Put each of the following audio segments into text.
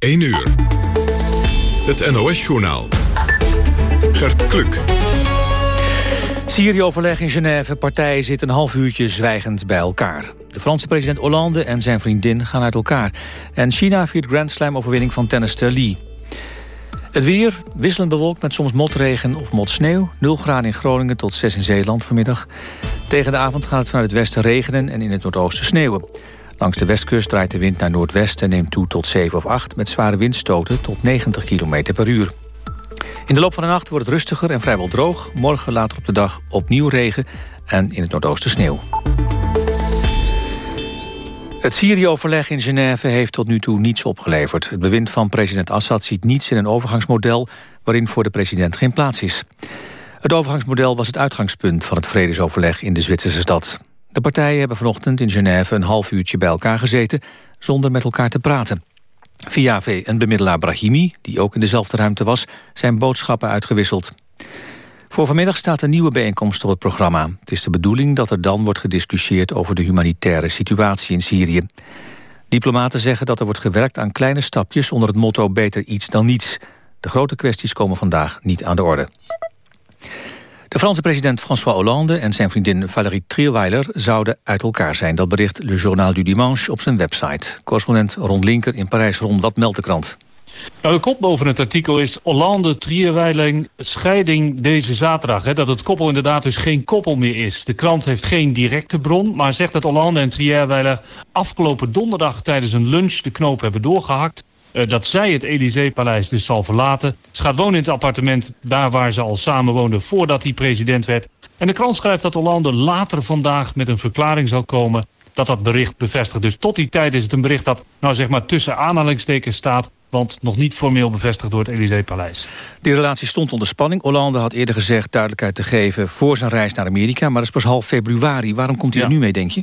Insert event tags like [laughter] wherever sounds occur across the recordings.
1 uur. Het NOS-journaal. Gert Kluk. Syrië-overleg in Genève. Partijen zitten een half uurtje zwijgend bij elkaar. De Franse president Hollande en zijn vriendin gaan uit elkaar. En China viert Grand Slam-overwinning van tennister Lee. Het weer wisselend bewolkt met soms motregen of motsneeuw. 0 graden in Groningen tot 6 in Zeeland vanmiddag. Tegen de avond gaat het vanuit het westen regenen en in het noordoosten sneeuwen. Langs de westkust draait de wind naar noordwest en neemt toe tot 7 of 8... met zware windstoten tot 90 km per uur. In de loop van de nacht wordt het rustiger en vrijwel droog. Morgen later op de dag opnieuw regen en in het noordoosten sneeuw. Het Syrië-overleg in Genève heeft tot nu toe niets opgeleverd. Het bewind van president Assad ziet niets in een overgangsmodel... waarin voor de president geen plaats is. Het overgangsmodel was het uitgangspunt van het vredesoverleg in de Zwitserse stad. De partijen hebben vanochtend in Genève een half uurtje bij elkaar gezeten... zonder met elkaar te praten. Via V en bemiddelaar Brahimi, die ook in dezelfde ruimte was... zijn boodschappen uitgewisseld. Voor vanmiddag staat een nieuwe bijeenkomst op het programma. Het is de bedoeling dat er dan wordt gediscussieerd... over de humanitaire situatie in Syrië. Diplomaten zeggen dat er wordt gewerkt aan kleine stapjes... onder het motto beter iets dan niets. De grote kwesties komen vandaag niet aan de orde. De Franse president François Hollande en zijn vriendin Valérie Trierweiler zouden uit elkaar zijn. Dat bericht Le Journal du Dimanche op zijn website. Correspondent Ron Linker in Parijs. Ron, wat meldt de krant? Nou, de kop boven het artikel is Hollande Trierweiler scheiding deze zaterdag. Hè, dat het koppel inderdaad dus geen koppel meer is. De krant heeft geen directe bron, maar zegt dat Hollande en Trierweiler afgelopen donderdag tijdens een lunch de knoop hebben doorgehakt. Uh, dat zij het Elysée-paleis dus zal verlaten. Ze gaat wonen in het appartement daar waar ze al samen woonden voordat hij president werd. En de krant schrijft dat Hollande later vandaag met een verklaring zal komen dat dat bericht bevestigt. Dus tot die tijd is het een bericht dat nou zeg maar tussen aanhalingstekens staat want nog niet formeel bevestigd door het Elysée-paleis. Die relatie stond onder spanning. Hollande had eerder gezegd duidelijkheid te geven voor zijn reis naar Amerika... maar dat is pas half februari. Waarom komt hij er nu mee, denk je?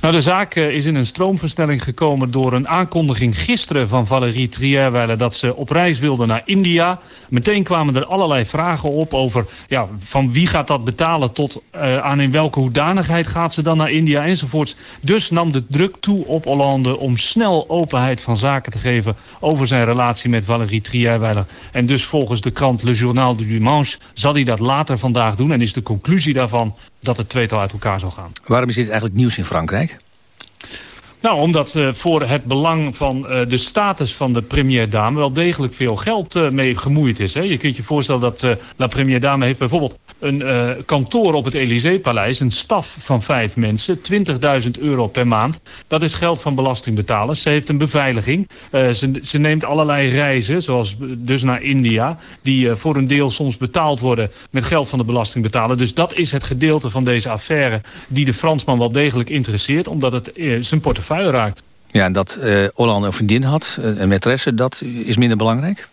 Nou, de zaak eh, is in een stroomversnelling gekomen door een aankondiging gisteren van Valérie Trierweiler dat ze op reis wilde naar India. Meteen kwamen er allerlei vragen op over ja, van wie gaat dat betalen tot uh, aan in welke hoedanigheid gaat ze dan naar India enzovoorts. Dus nam de druk toe op Hollande om snel openheid van zaken te geven over zijn relatie met Valérie Trierweiler. En dus volgens de krant Le Journal du Dimanche zal hij dat later vandaag doen en is de conclusie daarvan dat het tweetal uit elkaar zal gaan. Waarom is dit eigenlijk nieuws in Frankrijk? Nou, omdat uh, voor het belang van uh, de status van de premier-dame wel degelijk veel geld uh, mee gemoeid is. Hè. Je kunt je voorstellen dat la premier-dame heeft bijvoorbeeld een kantoor op het Elysée-paleis, een staf van vijf mensen, 20.000 euro per maand. Dat is geld van belastingbetalers. Ze heeft een beveiliging. Ze, ze, neemt allerlei reizen, zoals dus naar India, die voor een deel soms betaald worden met geld van de belastingbetaler. Dus dat is het gedeelte van deze affaire die de Fransman wel degelijk interesseert, omdat het zijn portefeuille raakt. Ja, en dat uh, een vriendin had, een maîtresse, dat is minder belangrijk?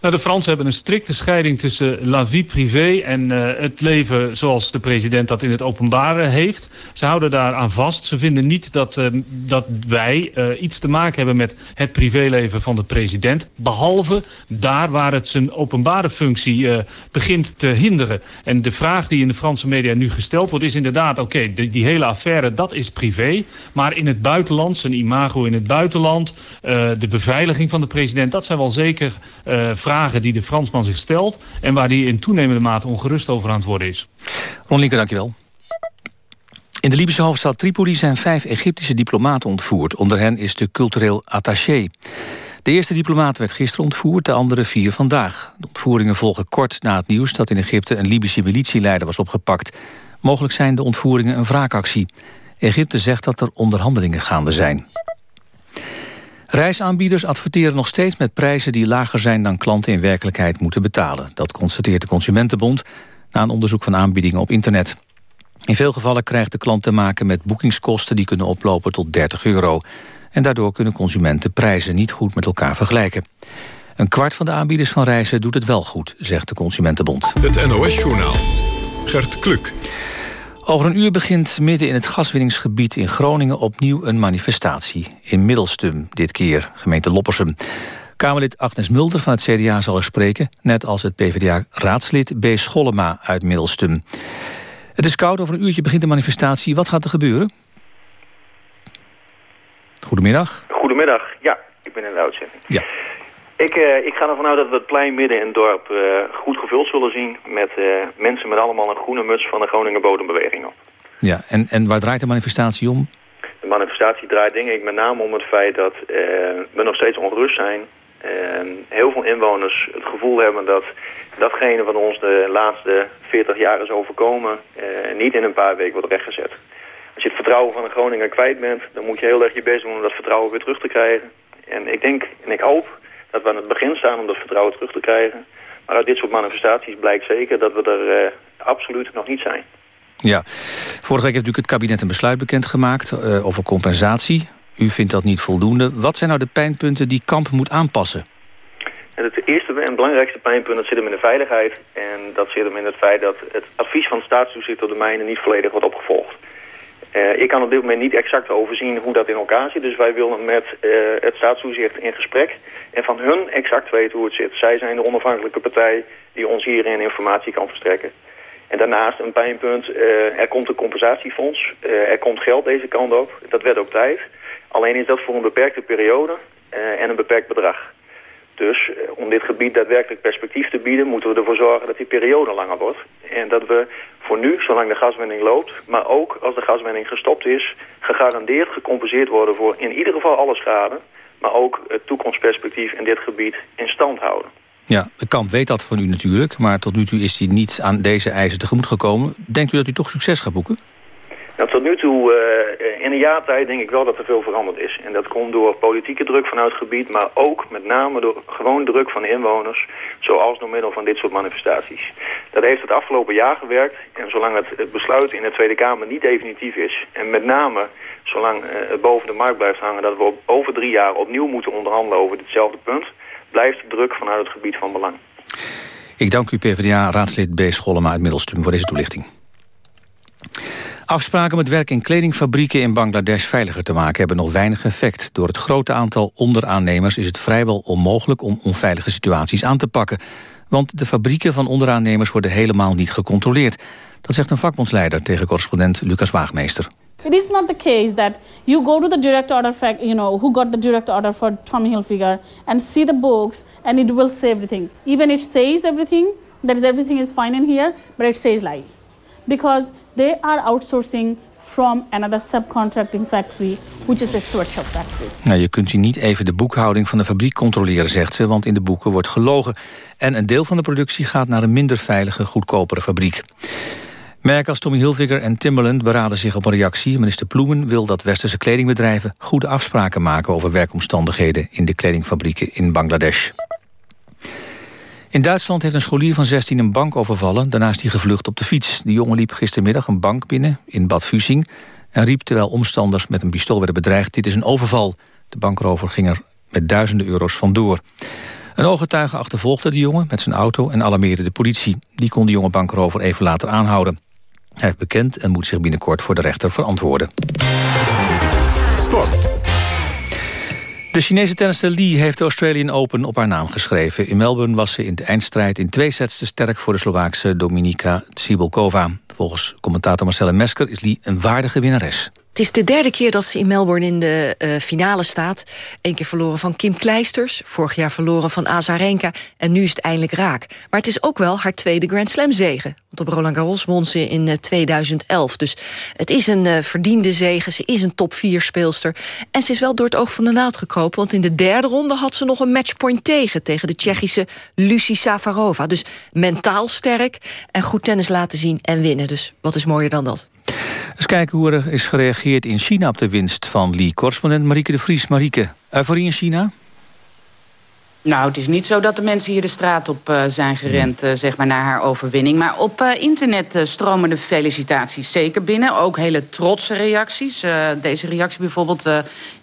Nou, de Fransen hebben een strikte scheiding tussen la vie privée en uh, het leven zoals de president dat in het openbare heeft. Ze houden daar aan vast. Ze vinden niet dat, uh, dat wij uh, iets te maken hebben met het privéleven van de president. Behalve daar waar het zijn openbare functie begint te hinderen. En de vraag die in de Franse media nu gesteld wordt is inderdaad... oké, die hele affaire, dat is privé. Maar in het buitenland, zijn imago in het buitenland... de beveiliging van de president, dat zijn wel zeker vragen vragen die de Fransman zich stelt... en waar hij in toenemende mate ongerust over aan het worden is. Ron Linker, dankjewel. In de Libische hoofdstad Tripoli zijn vijf Egyptische diplomaten ontvoerd. Onder hen is de cultureel attaché. De eerste diplomaat werd gisteren ontvoerd, de andere vier vandaag. De ontvoeringen volgen kort na het nieuws dat in Egypte een Libische militieleider was opgepakt. Mogelijk zijn de ontvoeringen een wraakactie. Egypte zegt dat er onderhandelingen gaande zijn. Reisaanbieders adverteren nog steeds met prijzen die lager zijn dan klanten in werkelijkheid moeten betalen. Dat constateert de Consumentenbond na een onderzoek van aanbiedingen op internet. In veel gevallen krijgt de klant te maken met boekingskosten die kunnen oplopen tot 30 euro. En daardoor kunnen consumenten prijzen niet goed met elkaar vergelijken. Een kwart van de aanbieders van reizen doet het wel goed, zegt de Consumentenbond. Het NOS-journaal. Gert Kluk. Over een uur begint midden in het gaswinningsgebied in Groningen opnieuw een manifestatie. In Middelstum dit keer, gemeente Loppersum. Kamerlid Agnes Mulder van het CDA zal er spreken... net als het PvdA-raadslid B. Schollema uit Middelstum. Het is koud, over een uurtje begint de manifestatie. Wat gaat er gebeuren? Goedemiddag. Goedemiddag, ja. ik ben in de uitzending. Ja. Ik, uh, ik ga ervan uit dat we het plein midden in het dorp uh, goed gevuld zullen zien... met uh, mensen met allemaal een groene muts van de Groninger Bodembeweging op. Ja, en, en waar draait de manifestatie om? De manifestatie draait denk ik met name om het feit dat we nog steeds ongerust zijn. heel veel inwoners het gevoel hebben dat datgene wat ons de laatste 40 jaar is overkomen... niet in een paar weken wordt rechtgezet. Als je het vertrouwen van de Groninger kwijt bent... dan moet je heel erg je best doen om dat vertrouwen weer terug te krijgen. En ik denk en ik hoop dat we aan het begin staan om dat vertrouwen terug te krijgen. Maar uit dit soort manifestaties blijkt zeker dat we er uh, absoluut nog niet zijn. Ja, vorige week heeft natuurlijk het kabinet een besluit bekendgemaakt uh, over compensatie. U vindt dat niet voldoende. Wat zijn nou de pijnpunten die Kamp moet aanpassen? Het eerste en belangrijkste pijnpunt dat zit hem in de veiligheid. En dat zit hem in het feit dat het advies van het staatstoezicht op de mijnen niet volledig wordt opgevolgd. Uh, ik kan op dit moment niet exact overzien hoe dat in elkaar zit. Dus wij willen met uh, het staatstoezicht in gesprek en van hun exact weten hoe het zit. Zij zijn de onafhankelijke partij die ons hierin informatie kan verstrekken. En daarnaast een pijnpunt, uh, er komt een compensatiefonds, er komt geld deze kant op. Dat werd ook tijd. Alleen is dat voor een beperkte periode en een beperkt bedrag. Dus om dit gebied daadwerkelijk perspectief te bieden... moeten we ervoor zorgen dat die periode langer wordt. En dat we voor nu, zolang de gaswinning loopt... maar ook als de gaswinning gestopt is... gegarandeerd gecompenseerd worden voor in ieder geval alle schade... maar ook het toekomstperspectief in dit gebied in stand houden. Ja, de kamp weet dat van u natuurlijk... maar tot nu toe is hij niet aan deze eisen tegemoet gekomen. Denkt u dat u toch succes gaat boeken? Nou, tot nu toe, uh, in een jaar tijd denk ik wel dat er veel veranderd is. En dat komt door politieke druk vanuit het gebied, maar ook met name door gewoon druk van de inwoners, zoals door middel van dit soort manifestaties. Dat heeft het afgelopen jaar gewerkt en zolang het, besluit in de Tweede Kamer niet definitief is, en met name zolang uh, het boven de markt blijft hangen dat we over drie jaar opnieuw moeten onderhandelen over ditzelfde punt, blijft de druk vanuit het gebied van belang. Ik dank u PvdA-raadslid B. Schollema uit Middelstum voor deze toelichting. Afspraken met werk in kledingfabrieken in Bangladesh veiliger te maken hebben nog weinig effect. Door het grote aantal onderaannemers is het vrijwel onmogelijk om onveilige situaties aan te pakken. Want de fabrieken van onderaannemers worden helemaal niet gecontroleerd. Dat zegt een vakbondsleider tegen correspondent Lucas Waagmeester. It is not the case that you go to the direct order fact, you know, who got the direct order for Tommy Hilfiger and see the books and it will say everything. Even it says everything, that is everything is fine in here, but it says lie. Because they are outsourcing from another subcontracting factory, which is a sweatshop factory. Nou, je kunt hier niet even de boekhouding van de fabriek controleren, zegt ze, want in de boeken wordt gelogen. En een deel van de productie gaat naar een minder veilige, goedkopere fabriek. Merken als Tommy Hilfiger en Timberland beraden zich op een reactie. Minister Ploemen wil dat westerse kledingbedrijven goede afspraken maken over werkomstandigheden in de kledingfabrieken in Bangladesh. In Duitsland heeft een scholier van 16 een bank overvallen. Daarna is hij gevlucht op de fiets. De jongen liep gistermiddag een bank binnen in Bad Fusing... en riep terwijl omstanders met een pistool werden bedreigd... dit is een overval. De bankrover ging er met duizenden euro's vandoor. Een ooggetuige achtervolgde de jongen met zijn auto en alarmeerde de politie. Die kon de jonge bankrover even later aanhouden. Hij heeft bekend en moet zich binnenkort voor de rechter verantwoorden. Sport. De Chinese tennister Li heeft de Australian Open op haar naam geschreven. In Melbourne was ze in de eindstrijd in twee sets te sterk... voor de Slovaakse Dominika Tsibulkova. Volgens commentator Marcelle Mesker is Li een waardige winnares. Is de derde keer dat ze in Melbourne in de uh, finale staat. Eén keer verloren van Kim Kleisters, vorig jaar verloren van Azarenka... en nu is het eindelijk raak. Maar het is ook wel haar tweede Grand Slam zege. Want op Roland Garros won ze in uh, 2011. Dus het is een uh, verdiende zege, ze is een top 4 speelster. En ze is wel door het oog van de naald gekropen... want in de derde ronde had ze nog een matchpoint tegen... tegen de Tsjechische Lucie Safarova. Dus mentaal sterk en goed tennis laten zien en winnen. Dus wat is mooier dan dat? Eens kijken hoe er is gereageerd in China op de winst van Lee. Correspondent Marieke de Vries. Marieke, euforie in China? Nou, het is niet zo dat de mensen hier de straat op uh, zijn gerend, uh, zeg maar, naar haar overwinning. Maar op uh, internet stromen de felicitaties zeker binnen. Ook hele trotse reacties. deze reactie bijvoorbeeld,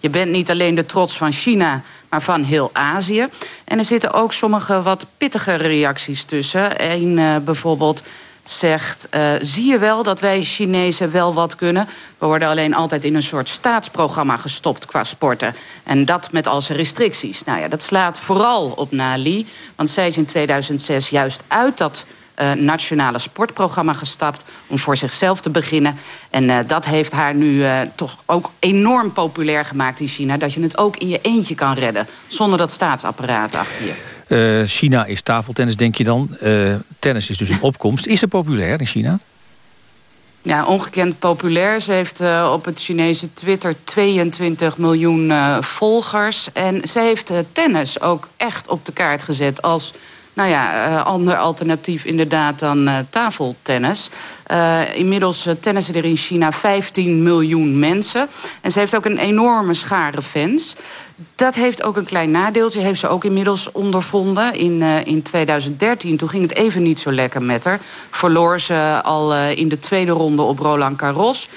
je bent niet alleen de trots van China, maar van heel Azië. En er zitten ook sommige wat pittige reacties tussen. Eén bijvoorbeeld zegt... Uh, zie je wel dat wij Chinezen wel wat kunnen? We worden alleen altijd in een soort staatsprogramma gestopt qua sporten. En dat met al zijn restricties. Nou ja, dat slaat vooral op Nali. Want zij is in 2006 juist uit dat uh, nationale sportprogramma gestapt... om voor zichzelf te beginnen. En uh, dat heeft haar nu toch ook enorm populair gemaakt in China... dat je het ook in je eentje kan redden, zonder dat staatsapparaat achter je. China is tafeltennis, denk je dan. tennis is dus een opkomst. Is het populair in China? Ja, ongekend populair. Ze heeft uh, op het Chinese Twitter 22 miljoen volgers. En ze heeft tennis ook echt op de kaart gezet als nou ja, uh, ander alternatief inderdaad dan uh, tafeltennis. Uh, inmiddels tennissen er in China 15 miljoen mensen. En ze heeft ook een enorme schare fans. Dat heeft ook een klein nadeeltje. Heeft ze ook inmiddels ondervonden in, in 2013. Toen ging het even niet zo lekker met haar. Verloor ze al in de tweede ronde op Roland Garros.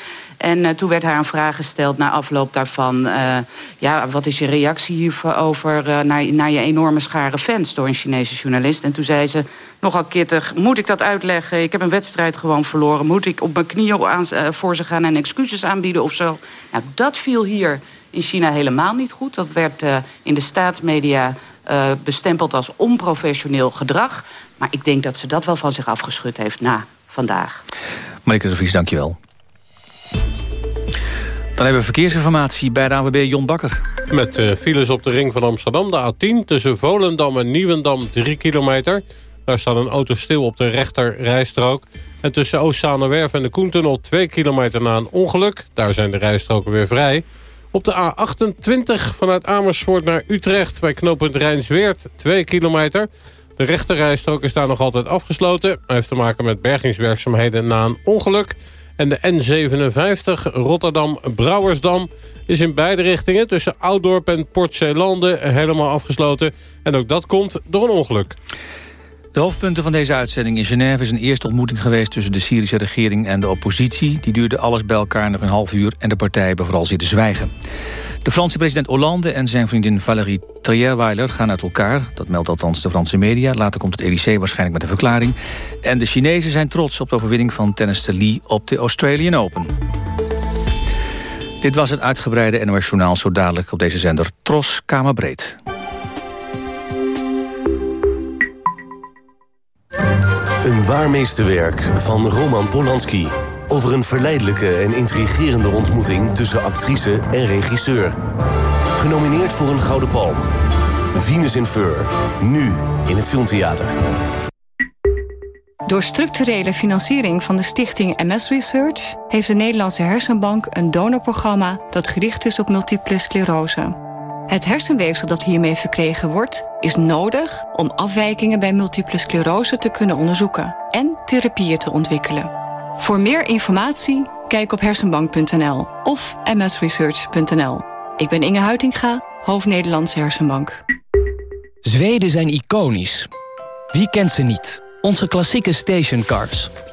En uh, toen werd haar een vraag gesteld na afloop daarvan. Uh, ja, wat is je reactie hierover uh, naar, naar je enorme schare fans door een Chinese journalist? En toen zei ze, nogal kittig, moet ik dat uitleggen? Ik heb een wedstrijd gewoon verloren. Moet ik op mijn knieën aan, voor ze gaan en excuses aanbieden of zo? Nou, dat viel hier in China helemaal niet goed. Dat werd in de staatsmedia bestempeld als onprofessioneel gedrag. Maar ik denk dat ze dat wel van zich afgeschud heeft na vandaag. Marike de Vries, dankjewel. Dan hebben we verkeersinformatie bij de AWB Jon Bakker. Met uh, files op de ring van Amsterdam, de A10... tussen Volendam en Nieuwendam 3 kilometer. Daar staat een auto stil op de rechter rijstrook. En tussen Oostzaanerwerf en de Koentunnel 2 kilometer na een ongeluk. Daar zijn de rijstroken weer vrij. Op de A28 vanuit Amersfoort naar Utrecht... bij knooppunt Rijnsweert 2 kilometer... De rechterrijstrook is daar nog altijd afgesloten. Hij heeft te maken met bergingswerkzaamheden na een ongeluk. En de N57 Rotterdam-Brouwersdam is in beide richtingen... tussen Ouddorp en Port Zeelanden helemaal afgesloten. En ook dat komt door een ongeluk. De hoofdpunten van deze uitzending in Genève is een eerste ontmoeting geweest tussen de Syrische regering en de oppositie. Die duurde alles bij elkaar nog een half uur en de partijen hebben vooral zitten zwijgen. De Franse president Hollande en zijn vriendin Valérie Trierweiler gaan uit elkaar. Dat meldt althans de Franse media. Later komt het Elysée waarschijnlijk met een verklaring. En de Chinezen zijn trots op de overwinning van tennister Lee op de Australian Open. Dit was het uitgebreide NOS Journaal zo dadelijk op deze zender Tros Kamerbreed. Een waarmeesterwerk van Roman Polanski. Over een verleidelijke en intrigerende ontmoeting tussen actrice en regisseur. Genomineerd voor een Gouden Palm. Venus in Fur. Nu in het Filmtheater. Door structurele financiering van de stichting MS Research... heeft de Nederlandse Hersenbank een donorprogramma... dat gericht is op multiple sclerose. Het hersenweefsel dat hiermee verkregen wordt... is nodig om afwijkingen bij multiple sclerose te kunnen onderzoeken... en therapieën te ontwikkelen. Voor meer informatie kijk op hersenbank.nl of msresearch.nl. Ik ben Inge Huitinga, hoofd Nederlandse Hersenbank. Zweden zijn iconisch. Wie kent ze niet? Onze klassieke stationcars.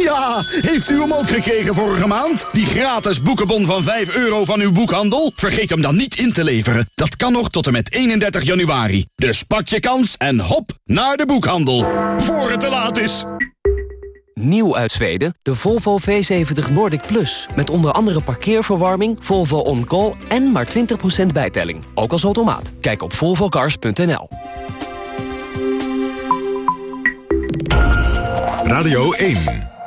[laughs] Ja, heeft u hem ook gekregen vorige maand? Die gratis boekenbon van 5 euro van uw boekhandel? Vergeet hem dan niet in te leveren. Dat kan nog tot en met 31 januari. Dus pak je kans en hop naar de boekhandel. Voor het te laat is. Nieuw uit Zweden, de Volvo V70 Nordic Plus. Met onder andere parkeerverwarming, Volvo On Call en maar 20% bijtelling. Ook als automaat. Kijk op volvocars.nl. Radio 1.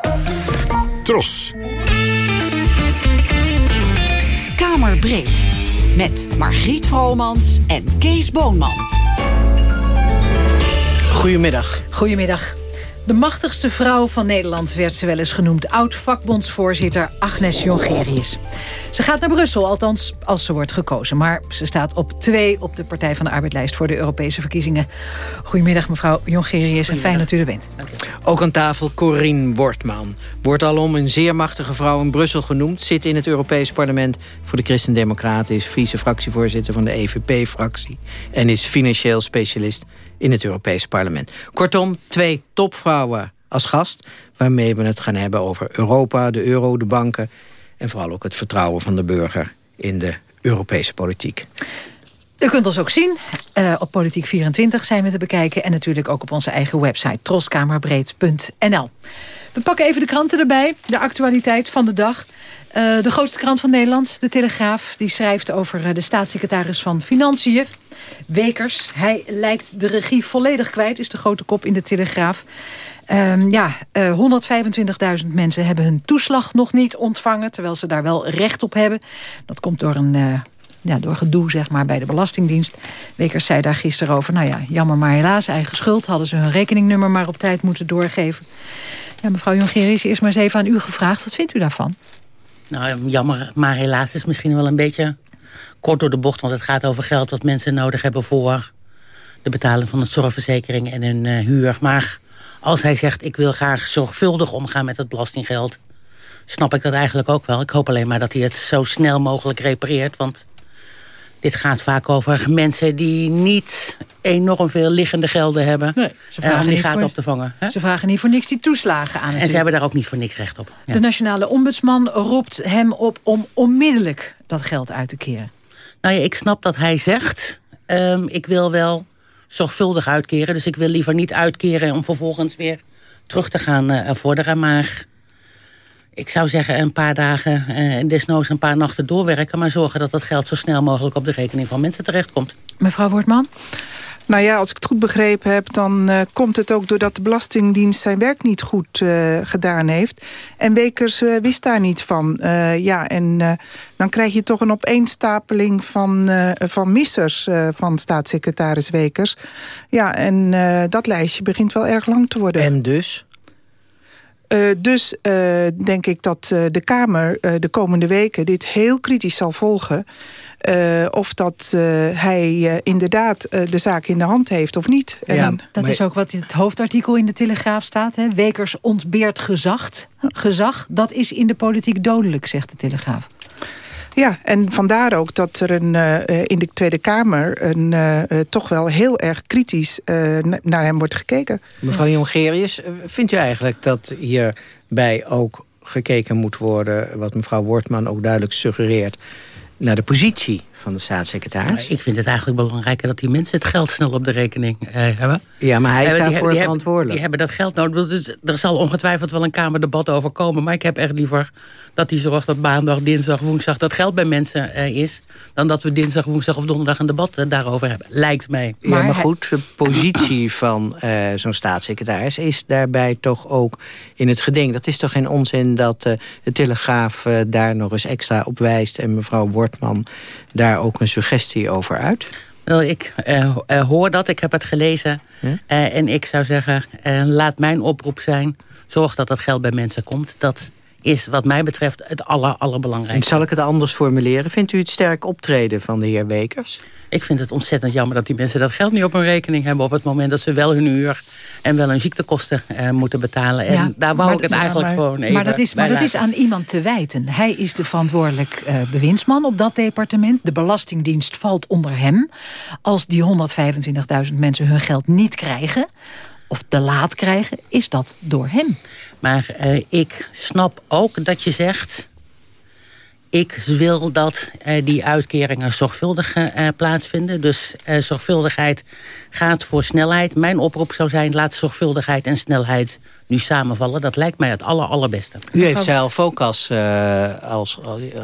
Tros. Kamerbreed. Met Margriet Vromans en Kees Boonman. Goedemiddag. Goedemiddag. De machtigste vrouw van Nederland werd ze wel eens genoemd. Oud-vakbondsvoorzitter Agnes Jongerius. Ze gaat naar Brussel, althans als ze wordt gekozen. Maar ze staat op twee op de Partij van de Arbeidlijst... voor de Europese verkiezingen. Goedemiddag mevrouw Jongerius en fijn dat u er bent. Ook aan tafel Corine Wortman. Wordt alom een zeer machtige vrouw in Brussel genoemd. Zit in het Europees Parlement voor de Christen-Democraten. Is vice-fractievoorzitter van de EVP-fractie. En is financieel specialist in het Europese parlement. Kortom, twee topvrouwen als gast... waarmee we het gaan hebben over Europa, de euro, de banken... en vooral ook het vertrouwen van de burger in de Europese politiek. U kunt ons ook zien. Uh, op Politiek24 zijn we te bekijken. En natuurlijk ook op onze eigen website troskamerbreed.nl. We pakken even de kranten erbij. De actualiteit van de dag. Uh, de grootste krant van Nederland, De Telegraaf... die schrijft over uh, de staatssecretaris van Financiën. Wekers, hij lijkt de regie volledig kwijt... is de grote kop in De Telegraaf. Um, ja, uh, 125.000 mensen hebben hun toeslag nog niet ontvangen... terwijl ze daar wel recht op hebben. Dat komt door een... ja, door gedoe zeg maar, bij de Belastingdienst. Wekers zei daar gisteren over... nou ja, jammer maar helaas, eigen schuld... hadden ze hun rekeningnummer maar op tijd moeten doorgeven. Ja, mevrouw Jongerius, eerst maar eens even aan u gevraagd. Wat vindt u daarvan? Nou, jammer, maar helaas is misschien wel een beetje kort door de bocht. Want het gaat over geld wat mensen nodig hebben voor de betaling van het zorgverzekering en hun uh, huur. Maar als hij zegt, ik wil graag zorgvuldig omgaan met het belastinggeld... snap ik dat eigenlijk ook wel. Ik hoop alleen maar dat hij het zo snel mogelijk repareert. Want dit gaat vaak over mensen die niet enorm veel liggende gelden hebben. Nee, ze vragen om die gaten voor, op te vangen. Hè? Ze vragen niet voor niks die toeslagen aan. En ze hebben daar ook niet voor niks recht op. Ja. De nationale ombudsman roept hem op om onmiddellijk dat geld uit te keren. Nou ja, ik snap dat hij zegt... Um, ik wil wel zorgvuldig uitkeren. Dus ik wil liever niet uitkeren om vervolgens weer terug te gaan uh, vorderen. Maar ik zou zeggen een paar dagen uh, en desnoods een paar nachten doorwerken... maar zorgen dat het geld zo snel mogelijk op de rekening van mensen terechtkomt. Mevrouw Wortman? Nou ja, als ik het goed begrepen heb, dan uh, komt het ook doordat de Belastingdienst zijn werk niet goed uh, gedaan heeft. En Wekers uh, wist daar niet van. ja, en dan krijg je toch een opeenstapeling van, van missers van staatssecretaris Wekers. Ja, en dat lijstje begint wel erg lang te worden. En dus? Uh, dus uh, denk ik dat uh, de Kamer de komende weken dit heel kritisch zal volgen. of dat hij inderdaad de zaak in de hand heeft of niet. Ja, dat is ook wat in het hoofdartikel in de Telegraaf staat. Hè? Wekers ontbeert gezag. gezag. Dat is in de politiek dodelijk, zegt de Telegraaf. Ja, en vandaar ook dat er een, uh, in de Tweede Kamer... Een, uh, toch wel heel erg kritisch naar hem wordt gekeken. Mevrouw Jongerius, vindt u eigenlijk dat hierbij ook gekeken moet worden... wat mevrouw Wortman ook duidelijk suggereert... naar de positie van de staatssecretaris? ik vind het eigenlijk belangrijker dat die mensen het geld snel op de rekening eh, hebben. Ja, maar hij is daarvoor die verantwoordelijk. die hebben dat geld nodig. Dus er zal ongetwijfeld wel een Kamerdebat over komen. Maar ik heb echt liever dat hij zorgt dat maandag, dinsdag, woensdag... dat geld bij mensen uh, is... dan dat we dinsdag, woensdag of donderdag een debat uh, daarover hebben. Lijkt mij. Maar, ja, maar goed, de positie [clears throat] van uh, zo'n staatssecretaris... is daarbij toch ook in het geding. Dat is toch geen onzin dat de Telegraaf daar nog eens extra op wijst... en mevrouw Wortman daar ook een suggestie over uit? Wel, ik uh, uh, hoor dat, ik heb het gelezen. Huh? Uh, en ik zou zeggen, laat mijn oproep zijn... zorg dat het geld bij mensen komt. Dat is wat mij betreft het aller, allerbelangrijkste. En zal ik het anders formuleren? Vindt u het sterk optreden van de heer Wekers? Ik vind het ontzettend jammer dat die mensen dat geld niet op hun rekening hebben... op het moment dat ze wel hun huur en wel hun ziektekosten uh, moeten betalen. En ja, daar wou ik het eigenlijk maar, gewoon even Maar dat is, maar dat is aan iemand te wijten. Hij is de verantwoordelijk uh, bewindsman op dat departement. De Belastingdienst valt onder hem. Als die 125.000 mensen hun geld niet krijgen of te laat krijgen, is dat door hem. Maar uh, ik snap ook dat je zegt... ik wil dat uh, die uitkeringen zorgvuldig uh, plaatsvinden. Dus zorgvuldigheid gaat voor snelheid. Mijn oproep zou zijn, laat zorgvuldigheid en snelheid nu samenvallen. Dat lijkt mij het aller, allerbeste. U heeft zelf ook als, als,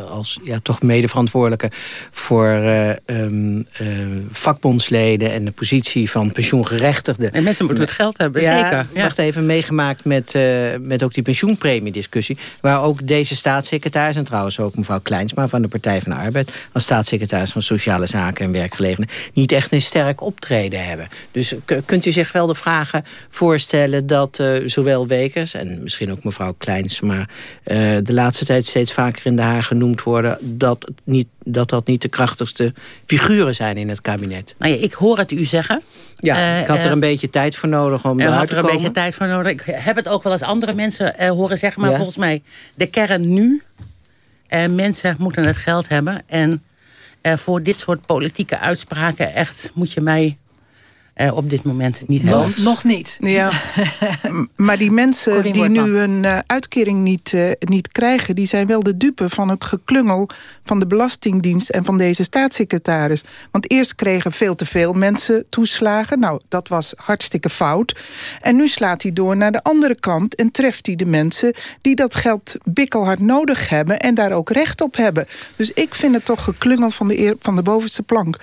als ja, toch medeverantwoordelijke... voor um, uh, vakbondsleden en de positie van pensioengerechtigden. En mensen moeten het geld hebben, ja, zeker. Ja, wacht even, meegemaakt met, met ook die pensioenpremiediscussie... waar ook deze staatssecretaris, en trouwens ook mevrouw Kleinsma... van de Partij van de Arbeid, als staatssecretaris van Sociale Zaken en Werkgelegenheid... niet echt een sterk optreden hebben. Dus kunt u zich wel de vragen voorstellen dat zowel Wekers en misschien ook mevrouw Kleins... maar uh, de laatste tijd steeds vaker in de Haag genoemd worden... dat niet, dat, dat niet de krachtigste figuren zijn in het kabinet. Nou ja, ik hoor het u zeggen. Ja, uh, ik had er een beetje tijd voor nodig om eruit te komen. Ik had er een beetje tijd voor nodig. Ik heb het ook wel eens andere mensen horen zeggen... maar ja. volgens mij de kern nu... mensen moeten het geld hebben. En voor dit soort politieke uitspraken echt moet je mij uh, op dit moment niet helpt. Nog, nog niet. Ja. [laughs] maar die mensen Corine die Wortman. nu een uh, uitkering niet, uh, niet krijgen... die zijn wel de dupe van het geklungel van de Belastingdienst... en van deze staatssecretaris. Want eerst kregen veel te veel mensen toeslagen. Nou, dat was hartstikke fout. En nu slaat hij door naar de andere kant... en treft hij de mensen die dat geld bikkelhard nodig hebben... en daar ook recht op hebben. Dus ik vind het toch geklungel van de, eer, van de bovenste plank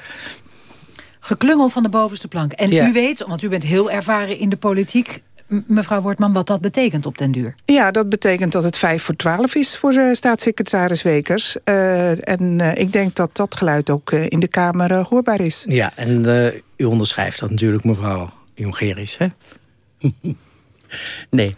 geklungel van de bovenste plank. En ja. u weet, want u bent heel ervaren in de politiek... mevrouw Wortman, wat dat betekent op den duur. Ja, dat betekent dat het 5 voor 12 is voor uh, staatssecretaris Wekers. Uh, en uh, ik denk dat dat geluid ook in de Kamer hoorbaar is. Ja, en u onderschrijft dat natuurlijk mevrouw Jongeris, hè? [laughs] nee.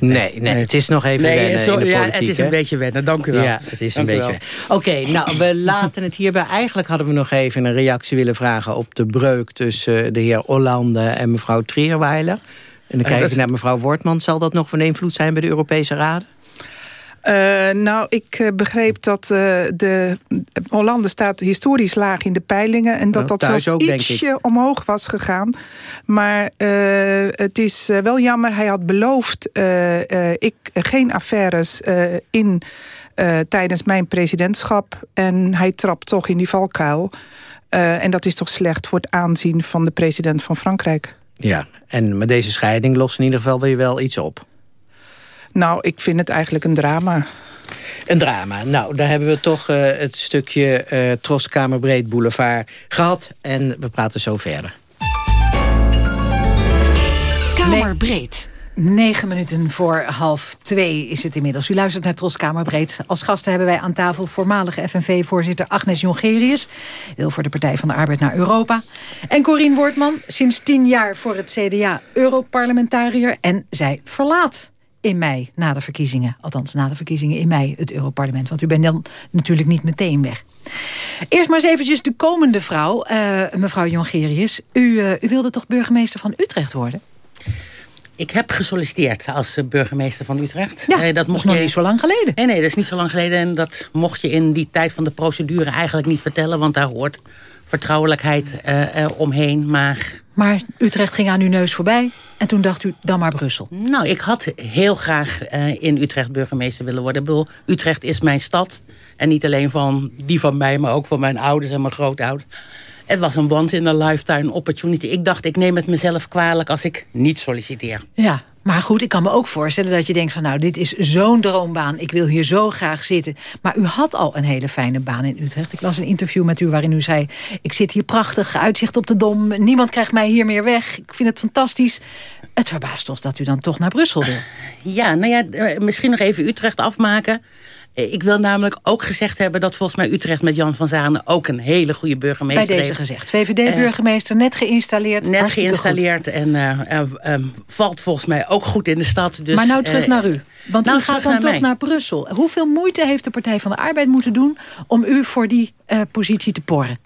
Nee, nee, het is nog even nee, wennen zo, in de ja, politiek. het is een beetje wennen, dank u wel. Ja, het is een beetje Oké, okay, nou, we [laughs] laten het hierbij. Eigenlijk hadden we nog even een reactie willen vragen... op de breuk tussen de heer Hollande en mevrouw Trierweiler. En dan kijken we naar mevrouw Wortman. Zal dat nog van invloed zijn bij de Europese Raad? Uh, nou, ik uh, begreep dat uh, de Hollande staat historisch laag in de peilingen... en dat nou, dat zelfs ook, ietsje omhoog was gegaan. Maar het is wel jammer, hij had beloofd... ik geen affaires in tijdens mijn presidentschap... en hij trapt toch in die valkuil. en dat is toch slecht voor het aanzien van de president van Frankrijk. Ja, en met deze scheiding lost in ieder geval weer wel iets op. Nou, ik vind het eigenlijk een drama. Een drama. Nou, daar hebben we toch uh, het stukje uh, Troskamerbreed Boulevard gehad. En we praten zo verder. Kamerbreed. Negen minuten voor half twee is het inmiddels. U luistert naar Troskamerbreed. Als gasten hebben wij aan tafel voormalige FNV-voorzitter Agnes Jongerius. Wil voor de Partij van de Arbeid naar Europa. En Corine Wortman, sinds tien jaar voor het CDA Europarlementariër. En zij verlaat in mei na de verkiezingen. Althans, na de verkiezingen in mei het Europarlement. Want u bent dan natuurlijk niet meteen weg. Eerst maar eens eventjes de komende vrouw, uh, mevrouw Jongerius. U, uh, u wilde toch burgemeester van Utrecht worden? Ik heb gesolliciteerd als burgemeester van Utrecht. Ja, uh, dat mocht nog je... niet zo lang geleden. Nee, nee, dat is niet zo lang geleden. En dat mocht je in die tijd van de procedure eigenlijk niet vertellen. Want daar hoort vertrouwelijkheid uh, omheen. Maar... maar Utrecht ging aan uw neus voorbij. En toen dacht u, dan maar Brussel. Nou, ik had heel graag uh, in Utrecht burgemeester willen worden. Ik bedoel, Utrecht is mijn stad. En niet alleen van die van mij, maar ook van mijn ouders en mijn grootouders. Het was een once in a lifetime opportunity. Ik dacht, ik neem het mezelf kwalijk als ik niet solliciteer. Ja, maar goed, ik kan me ook voorstellen dat je denkt van... nou, dit is zo'n droombaan, ik wil hier zo graag zitten. Maar u had al een hele fijne baan in Utrecht. Ik las een interview met u waarin u zei... ik zit hier prachtig, uitzicht op de Dom. Niemand krijgt mij hier meer weg. Ik vind het fantastisch. Het verbaast ons dat u dan toch naar Brussel wil. Ja, nou ja, misschien nog even Utrecht afmaken. Ik wil namelijk ook gezegd hebben dat volgens mij Utrecht met Jan van Zanen ook een hele goede burgemeester Bij deze heeft. gezegd. VVD-burgemeester, uh, net geïnstalleerd. Net geïnstalleerd goed. en uh, uh, valt volgens mij ook goed in de stad. Dus, maar nou terug naar u. Want nou u gaat dan naar toch mij. naar Brussel. Hoeveel moeite heeft de Partij van de Arbeid moeten doen om u voor die positie te porren?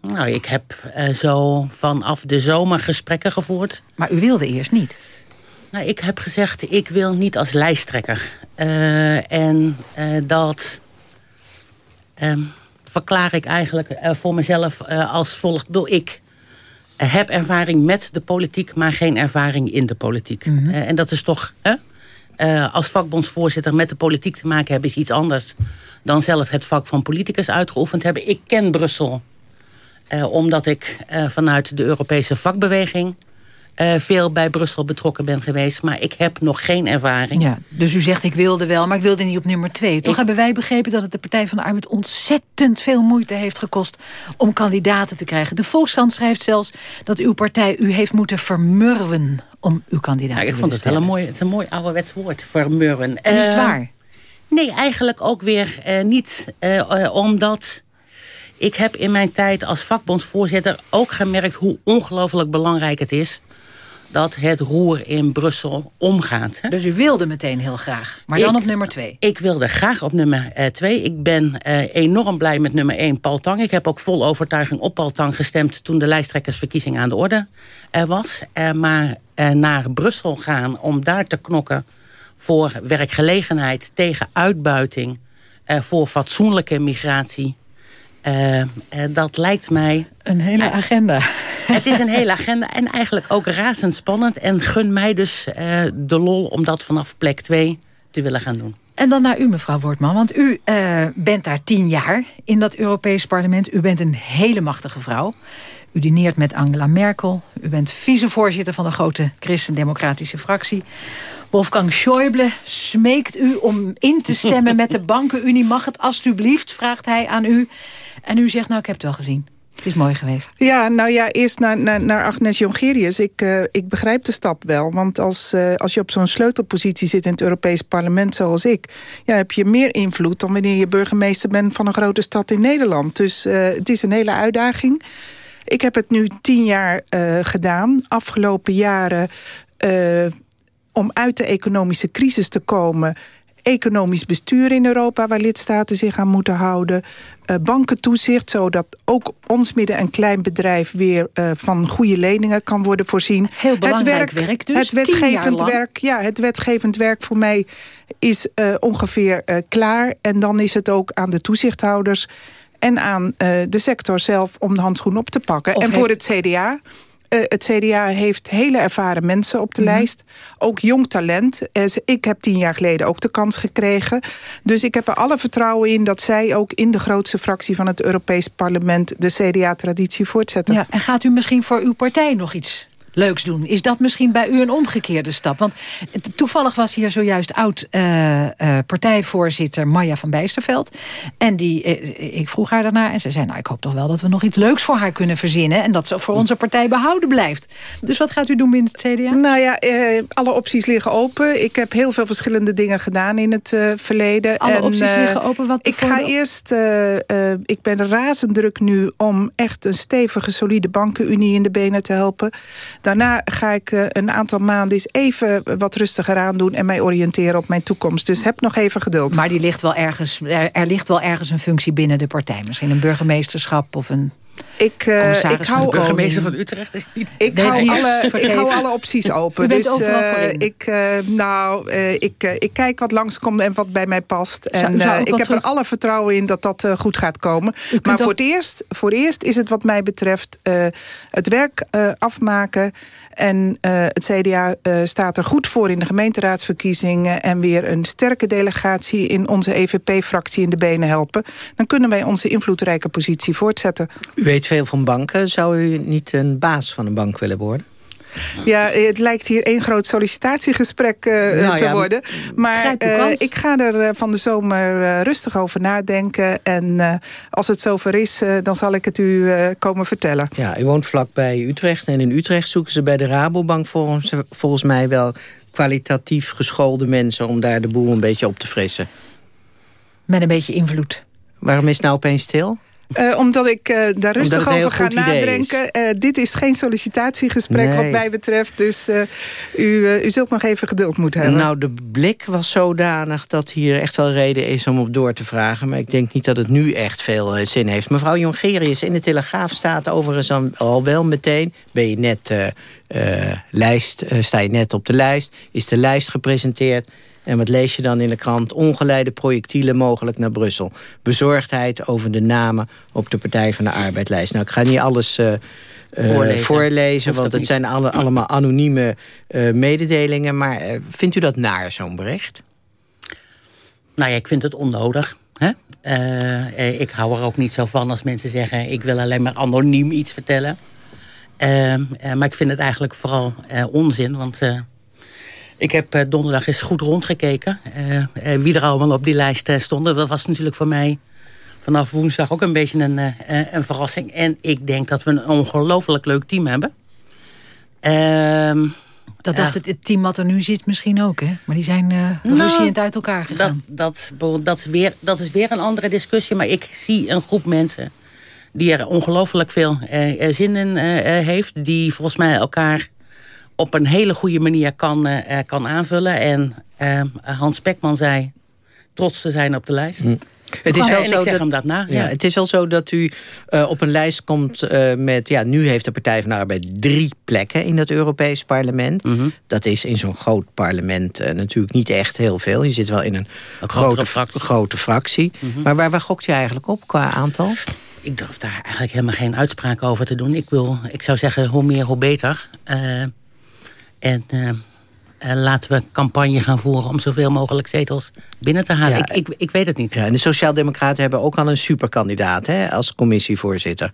Nou, ik heb zo vanaf de zomer gesprekken gevoerd. Maar u wilde eerst niet? Nou, ik heb gezegd, ik wil niet als lijsttrekker. Uh, en uh, dat um, verklaar ik eigenlijk uh, voor mezelf als volgt. Bedoel, ik heb ervaring met de politiek, maar geen ervaring in de politiek. Mhm. Mm -hmm. en dat is toch... als vakbondsvoorzitter met de politiek te maken hebben... is iets anders dan zelf het vak van politicus uitgeoefend hebben. Ik ken Brussel, omdat ik vanuit de Europese vakbeweging... Uh, veel bij Brussel betrokken ben geweest. Maar ik heb nog geen ervaring. Ja, dus u zegt ik wilde wel, maar ik wilde niet op nummer twee. Toch ik... hebben wij begrepen dat het de Partij van de Arbeid... ontzettend veel moeite heeft gekost om kandidaten te krijgen. De Volkskrant schrijft zelfs dat uw partij u heeft moeten vermurwen... om uw kandidaat ja, te Ik vond het wel een mooi, het een mooi ouderwets woord, vermurwen. En is het uh, waar? Nee, eigenlijk ook weer uh, niet. omdat... Ik heb in mijn tijd als vakbondsvoorzitter ook gemerkt... hoe ongelooflijk belangrijk het is dat het roer in Brussel omgaat. Hè? Dus u wilde meteen heel graag, maar dan ik, op nummer twee? Ik wilde graag op nummer uh, twee. Ik ben uh, enorm blij met nummer één, Paul Tang. Ik heb ook vol overtuiging op Paul Tang gestemd... toen de lijsttrekkersverkiezing aan de orde uh, was. maar naar Brussel gaan om daar te knokken... voor werkgelegenheid, tegen uitbuiting... voor fatsoenlijke migratie... dat lijkt mij... Een hele agenda. het is een hele agenda en eigenlijk ook razendspannend. En gun mij dus uh, de lol om dat vanaf plek 2 te willen gaan doen. En dan naar u, mevrouw Wortman. Want u bent daar tien jaar in dat Europees parlement. U bent een hele machtige vrouw. U dineert met Angela Merkel. U bent vicevoorzitter van de grote christendemocratische fractie. Wolfgang Schäuble smeekt u om in te stemmen met de [laughs] bankenunie. Mag het alstublieft, vraagt hij aan u. En u zegt, nou, ik heb het wel gezien. Het is mooi geweest. Ja, nou ja, eerst naar, naar, naar Agnes Jongerius. Ik, uh, ik begrijp de stap wel. Want als, uh, als je op zo'n sleutelpositie zit in het Europees parlement zoals ik... Ja, heb je meer invloed dan wanneer je burgemeester bent van een grote stad in Nederland. Dus uh, het is een hele uitdaging. Ik heb het nu tien jaar gedaan. Afgelopen jaren om uit de economische crisis te komen economisch bestuur in Europa... waar lidstaten zich aan moeten houden. Uh, bankentoezicht, zodat ook ons midden- en klein bedrijf... weer uh, van goede leningen kan worden voorzien. Heel belangrijk het werk, werk dus, Het wetgevend werk, ja, het wetgevend werk voor mij is uh, ongeveer klaar. En dan is het ook aan de toezichthouders en aan de sector zelf... om de handschoen op te pakken. Of en voor heeft- het CDA... Uh, het CDA heeft hele ervaren mensen op de Mhm. lijst. Ook jong talent. Ze- ik heb tien jaar geleden ook de kans gekregen. Dus ik heb er alle vertrouwen in dat zij ook in de grootste fractie van het Europees Parlement de CDA-traditie voortzetten. Ja, en gaat u misschien voor uw partij nog iets leuks doen? Is dat misschien bij u een omgekeerde stap? Want toevallig was hier zojuist oud uh, uh, partijvoorzitter Marja van Bijsterveld. En die, uh, ik vroeg haar daarna en ze zei... nou, ik hoop toch wel dat we nog iets leuks voor haar kunnen verzinnen... en dat ze voor onze partij behouden blijft. Dus wat gaat u doen binnen het CDA? Nou ja, eh, alle opties liggen open. Ik heb heel veel verschillende dingen gedaan in het uh, verleden. Alle en, opties uh, liggen open? Wat ik ga eerst... Uh, ik ben razend druk nu om echt een stevige, solide bankenunie in de benen te helpen. Daarna ga ik uh, een aantal maanden eens even wat rustiger aan doen... en mij oriënteren op mijn toekomst. Dus heb nog even geduld. Maar die ligt wel ergens, er, er ligt wel ergens een functie binnen de partij. Misschien een burgemeesterschap of een... Ik, uh, ik hou de burgemeester van Utrecht is niet... Ik, Nee, hou, alle, ik hou alle opties [laughs] open. Dus uh, ik, uh, nou, ik, ik kijk wat langskomt en wat bij mij past. En zou ik heb er alle vertrouwen in dat dat goed gaat komen. Maar voor, het eerst, voor het eerst is het wat mij betreft het werk afmaken. En uh, het CDA uh, staat er goed voor in de gemeenteraadsverkiezingen... en weer een sterke delegatie in onze EVP-fractie in de benen helpen. Dan kunnen wij onze invloedrijke positie voortzetten. U weet veel van banken. Zou u niet een baas van een bank willen worden? Ja, het lijkt hier één groot sollicitatiegesprek uh, Nou te ja, worden. Maar uh, kans. ik ga er uh, van de zomer uh, rustig over nadenken. En uh, als het zover is, uh, dan zal ik het u uh, komen vertellen. Ja, u woont vlakbij Utrecht. En in Utrecht zoeken ze bij de Rabobank volgens, volgens mij wel kwalitatief geschoolde mensen... om daar de boel een beetje op te frissen. Met een beetje invloed. Waarom is het nou opeens stil? Uh, omdat ik uh, daar rustig over ga nadenken. Uh, dit is geen sollicitatiegesprek Nee. wat mij betreft. Dus u, u zult nog even geduld moeten hebben. Nou, de blik was zodanig dat hier echt wel reden is om op door te vragen. Maar ik denk niet dat het nu echt veel eh, zin heeft. Mevrouw Jongerius, in de Telegraaf staat overigens al, wel meteen... ben je net eh, eh, lijst, eh, sta je net op de lijst, is de lijst gepresenteerd... En wat lees je dan in de krant? Ongeleide projectielen mogelijk naar Brussel. Bezorgdheid over de namen op de Partij van de Arbeidlijst. Nou, ik ga niet alles eh, eh, Voorlezen. voorlezen want het niet. zijn alle, allemaal anonieme eh, mededelingen. Maar vindt u dat naar, zo'n bericht? Nou ja, ik vind het onnodig. Hè? Ik hou er ook niet zo van als mensen zeggen... ik wil alleen maar anoniem iets vertellen. Maar ik vind het eigenlijk vooral onzin. Want ik heb eh, donderdag eens goed rondgekeken... eh, eh, wie er allemaal op die lijst stonden. Dat was natuurlijk voor mij vanaf woensdag ook een beetje een, een verrassing. En ik denk dat we een ongelooflijk leuk team hebben. Ehm, Dat dacht het, het team wat er nu zit misschien ook, hè? Maar die zijn uh, Nou, ruziend uit elkaar dat, gegaan. dat, dat, is weer, dat is weer een andere discussie. Maar ik zie een groep mensen die er ongelooflijk veel eh, zin in heeft. Die volgens mij elkaar op een hele goede manier kan, eh, eh, kan aanvullen. En eh, Hans Pekman zei trots te zijn op de lijst. Het is wel en zo ik zeg dat- hem dat na. Ja, Ja. het is wel zo dat u op een lijst komt met... Ja, nu heeft de Partij van de Arbeid drie plekken in het Europees parlement. Mhm. Dat is in zo'n groot parlement natuurlijk niet echt heel veel. Je zit wel in een grote, fractie. grote fractie. Mhm. Maar waar, waar gokt je eigenlijk op qua aantal? ik durf daar eigenlijk helemaal geen uitspraak over te doen. Ik, wil, ik zou zeggen, hoe meer, hoe beter. En uh, laten we campagne gaan voeren om zoveel mogelijk zetels binnen te halen. Ja, ik, ik, ik, weet het niet. Ja, en de Sociaaldemocraten hebben ook al een superkandidaat hè, als commissievoorzitter.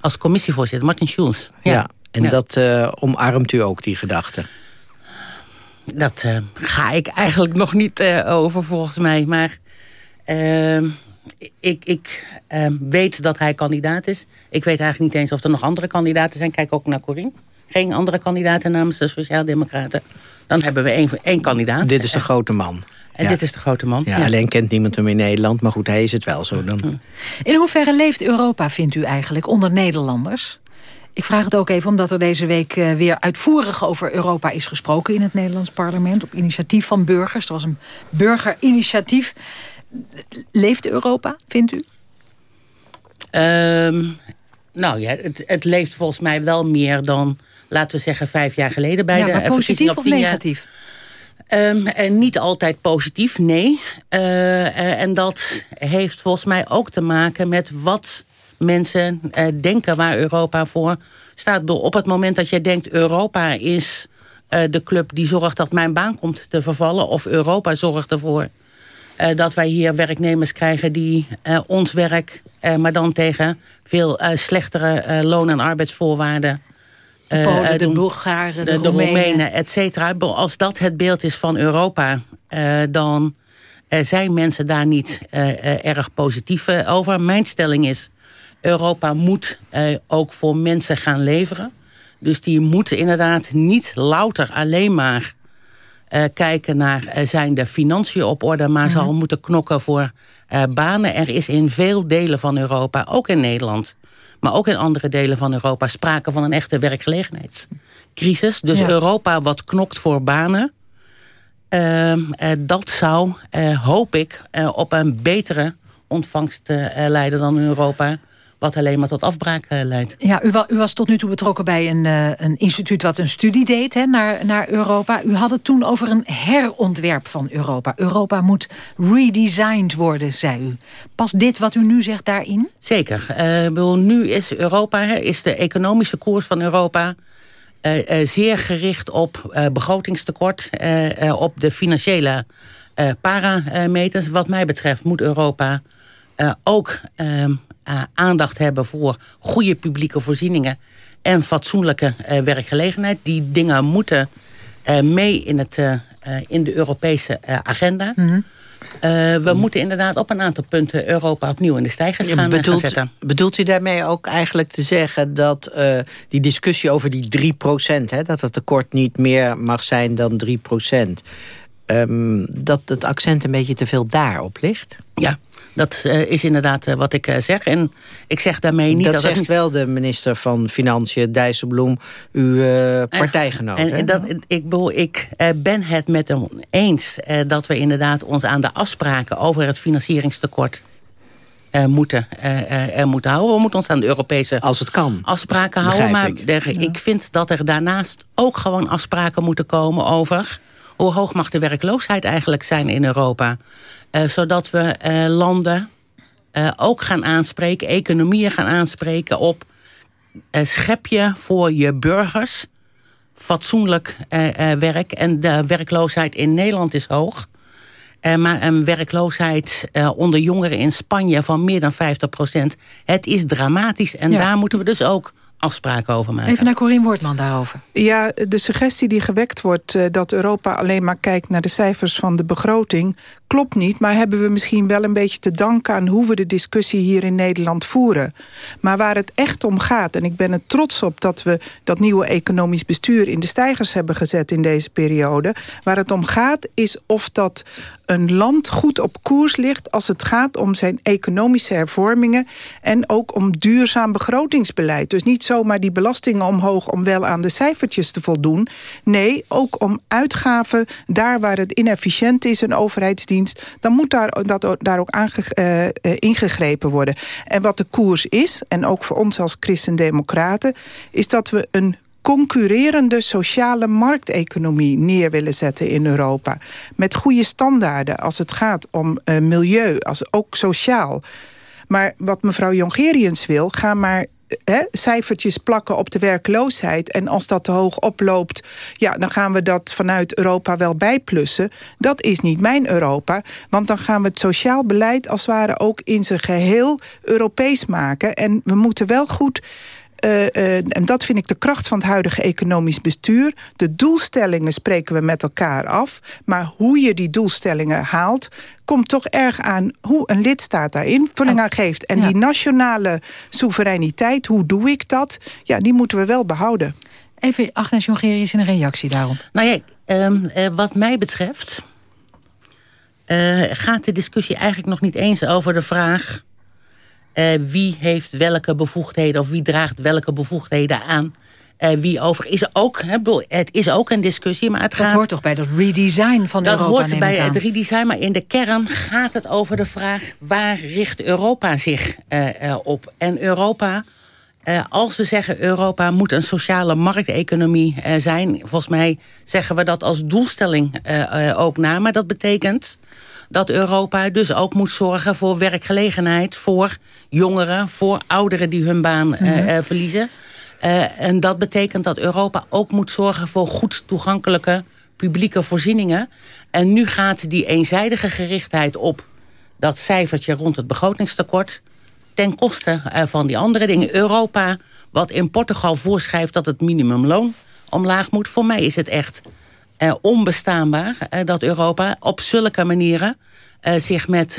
Als commissievoorzitter, Martin Schulz. Ja, ja en dat uh, omarmt u ook, die gedachte? Dat ga ik eigenlijk nog niet over, volgens mij. Maar ehm, ik, ik uh, weet dat hij kandidaat is. Ik weet eigenlijk niet eens of er nog andere kandidaten zijn. Kijk ook naar Corine. Geen andere kandidaten namens de Sociaaldemocraten. Dan hebben we één, één kandidaat. Dit is de grote man. En ja. dit is de grote man. Ja, ja, Alleen kent niemand hem in Nederland. Maar goed, hij is het wel zo dan. In hoeverre leeft Europa, vindt u eigenlijk, onder Nederlanders? Ik vraag het ook even omdat er deze week uh, weer uitvoerig over Europa is gesproken in het Nederlands parlement. Op initiatief van burgers. Er was een burgerinitiatief. Leeft Europa, vindt u? Um, nou ja, het, het, leeft volgens mij wel meer dan, laten we zeggen, vijf jaar geleden bij ja, de maar positief of negatief? Um, en niet altijd positief, nee. Uh, en dat heeft volgens mij ook te maken met wat mensen uh, denken waar Europa voor staat. Op het moment dat je denkt Europa is de club die zorgt dat mijn baan komt te vervallen... of Europa zorgt ervoor dat wij hier werknemers krijgen die ons werk... Maar dan tegen veel slechtere loon- en arbeidsvoorwaarden... de Polen, de Bulgaren, de, de, de Roemenen, et cetera. Als dat het beeld is van Europa, dan zijn mensen daar niet erg positief over. Mijn stelling is, Europa moet ook voor mensen gaan leveren. Dus die moeten inderdaad niet louter alleen maar uh, kijken naar uh, zijn de financiën op orde... maar mm -hmm. zal moeten knokken voor uh, banen. Er is in veel delen van Europa, ook in Nederland... maar ook in andere delen van Europa... sprake van een echte werkgelegenheidscrisis. Dus ja. Europa wat knokt voor banen... Ehm, dat zou, hoop ik, op een betere ontvangst leiden dan Europa wat alleen maar tot afbraak uh, leidt. Ja, u, wa u, was tot nu toe betrokken bij een, uh, een instituut wat een studie deed hè, naar, naar Europa. U had het toen over een herontwerp van Europa. Europa moet redesigned worden, zei u. Past dit wat u nu zegt daarin? Zeker. Uh, nu is Europa, hè, is de economische koers van Europa... zeer gericht op begrotingstekort, op de financiële parameters. Wat mij betreft moet Europa ook ehm, uh, aandacht hebben voor goede publieke voorzieningen en fatsoenlijke uh, werkgelegenheid. Die dingen moeten uh, mee in, het, in de Europese agenda. Mm -hmm. we moeten inderdaad op een aantal punten Europa opnieuw in de stijgers gaan, bedoelt, gaan zetten. Bedoelt u daarmee ook eigenlijk te zeggen dat die discussie over die 3 hè, dat het tekort niet meer mag zijn dan 3 um, dat het accent een beetje te veel daarop ligt? Ja, dat uh, is inderdaad uh, wat ik uh, zeg. En ik zeg daarmee niet... Dat, dat zegt niet... wel de minister van Financiën, Dijsselbloem, uw partijgenoot. En, en dat, ik, bedoel, ik ben het met hem eens dat we inderdaad ons aan de afspraken... over het financieringstekort uh, moeten, uh, uh, moeten houden. We moeten ons aan de Europese Als het kan. afspraken houden. Maar ik. Er, ja. ik vind dat er daarnaast ook gewoon afspraken moeten komen over... hoe hoog mag de werkloosheid eigenlijk zijn in Europa. Uh, zodat we uh, landen uh, ook gaan aanspreken, economieën gaan aanspreken op... schep je voor je burgers fatsoenlijk werk. En de werkloosheid in Nederland is hoog. maar een werkloosheid onder jongeren in Spanje van meer dan 50 procent. Het is dramatisch en ja. daar moeten we dus ook afspraken over maken. Even naar Corine Wortman daarover. Ja, de suggestie die gewekt wordt uh, dat Europa alleen maar kijkt naar de cijfers van de begroting klopt niet, maar hebben we misschien wel een beetje te danken aan hoe we de discussie hier in Nederland voeren. Maar waar het echt om gaat, en ik ben er trots op dat we dat nieuwe economisch bestuur in de stijgers hebben gezet in deze periode. Waar het om gaat is of dat een land goed op koers ligt als het gaat om zijn economische hervormingen en ook om duurzaam begrotingsbeleid. Dus niet zomaar die belastingen omhoog om wel aan de cijfertjes te voldoen. Nee, ook om uitgaven daar waar het inefficiënt is, een overheidsdienst dan moet daar, dat, daar ook aange, uh, uh, ingegrepen worden. En wat de koers is, en ook voor ons als christendemocraten... is dat we een concurrerende sociale markteconomie neer willen zetten in Europa. Met goede standaarden als het gaat om uh, milieu, als ook sociaal. Maar wat mevrouw Jongerius wil, ga maar Cijfertjes plakken op de werkloosheid. En als dat te hoog oploopt, ja, dan gaan we dat vanuit Europa wel bijplussen. Dat is niet mijn Europa. Want dan gaan we het sociaal beleid als het ware ook in zijn geheel Europees maken. En we moeten wel goed uh, uh, en dat vind ik de kracht van het huidige economisch bestuur. De doelstellingen spreken we met elkaar af. Maar hoe je die doelstellingen haalt... komt toch erg aan hoe een lidstaat daar invulling aan geeft. En ja. die nationale soevereiniteit, hoe doe ik dat? Ja, die moeten we wel behouden. Even Agnes Jongerius in een reactie daarop. Nou ja, um, uh, wat mij betreft... gaat de discussie eigenlijk nog niet eens over de vraag uh, wie heeft welke bevoegdheden of wie draagt welke bevoegdheden aan. Uh, wie over is ook, hè, het is ook een discussie, maar het dat gaat... hoort toch bij dat redesign van dat Europa? Dat hoort bij het redesign, maar in de kern gaat het over de vraag... waar richt Europa zich uh, op? En Europa, als we zeggen Europa moet een sociale markteconomie zijn... volgens mij zeggen we dat als doelstelling ook na, maar dat betekent dat Europa dus ook moet zorgen voor werkgelegenheid... voor jongeren, voor ouderen die hun baan mm -hmm. uh, verliezen. Uh, en dat betekent dat Europa ook moet zorgen voor goed toegankelijke publieke voorzieningen. En nu gaat die eenzijdige gerichtheid op dat cijfertje rond het begrotingstekort... ten koste uh, van die andere dingen. Europa, wat in Portugal voorschrijft dat het minimumloon omlaag moet. Voor mij is het echt uh, onbestaanbaar uh, dat Europa op zulke manieren uh, zich met,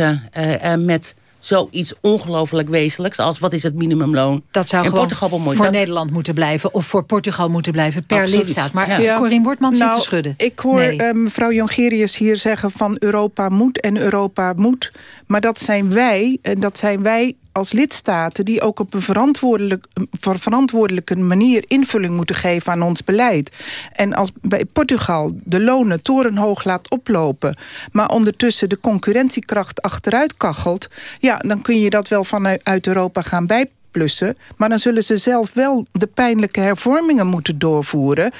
met zoiets ongelooflijk wezenlijks als wat is het minimumloon dat zou in Portugal bemoeien. voor dat... Nederland moeten blijven of voor Portugal moeten blijven per Absoluut. lidstaat. Maar ja. Corine Wortman nou, zit te schudden. Ik hoor nee. mevrouw Jongerius hier zeggen van Europa moet en Europa moet. Maar dat zijn wij en dat zijn wij als lidstaten die ook op een verantwoordelijk, verantwoordelijke manier invulling moeten geven aan ons beleid. En als bij Portugal de lonen torenhoog laat oplopen, maar ondertussen de concurrentiekracht achteruit kachelt, ja, dan kun je dat wel vanuit Europa gaan bijplussen. Maar dan zullen ze zelf wel de pijnlijke hervormingen moeten doorvoeren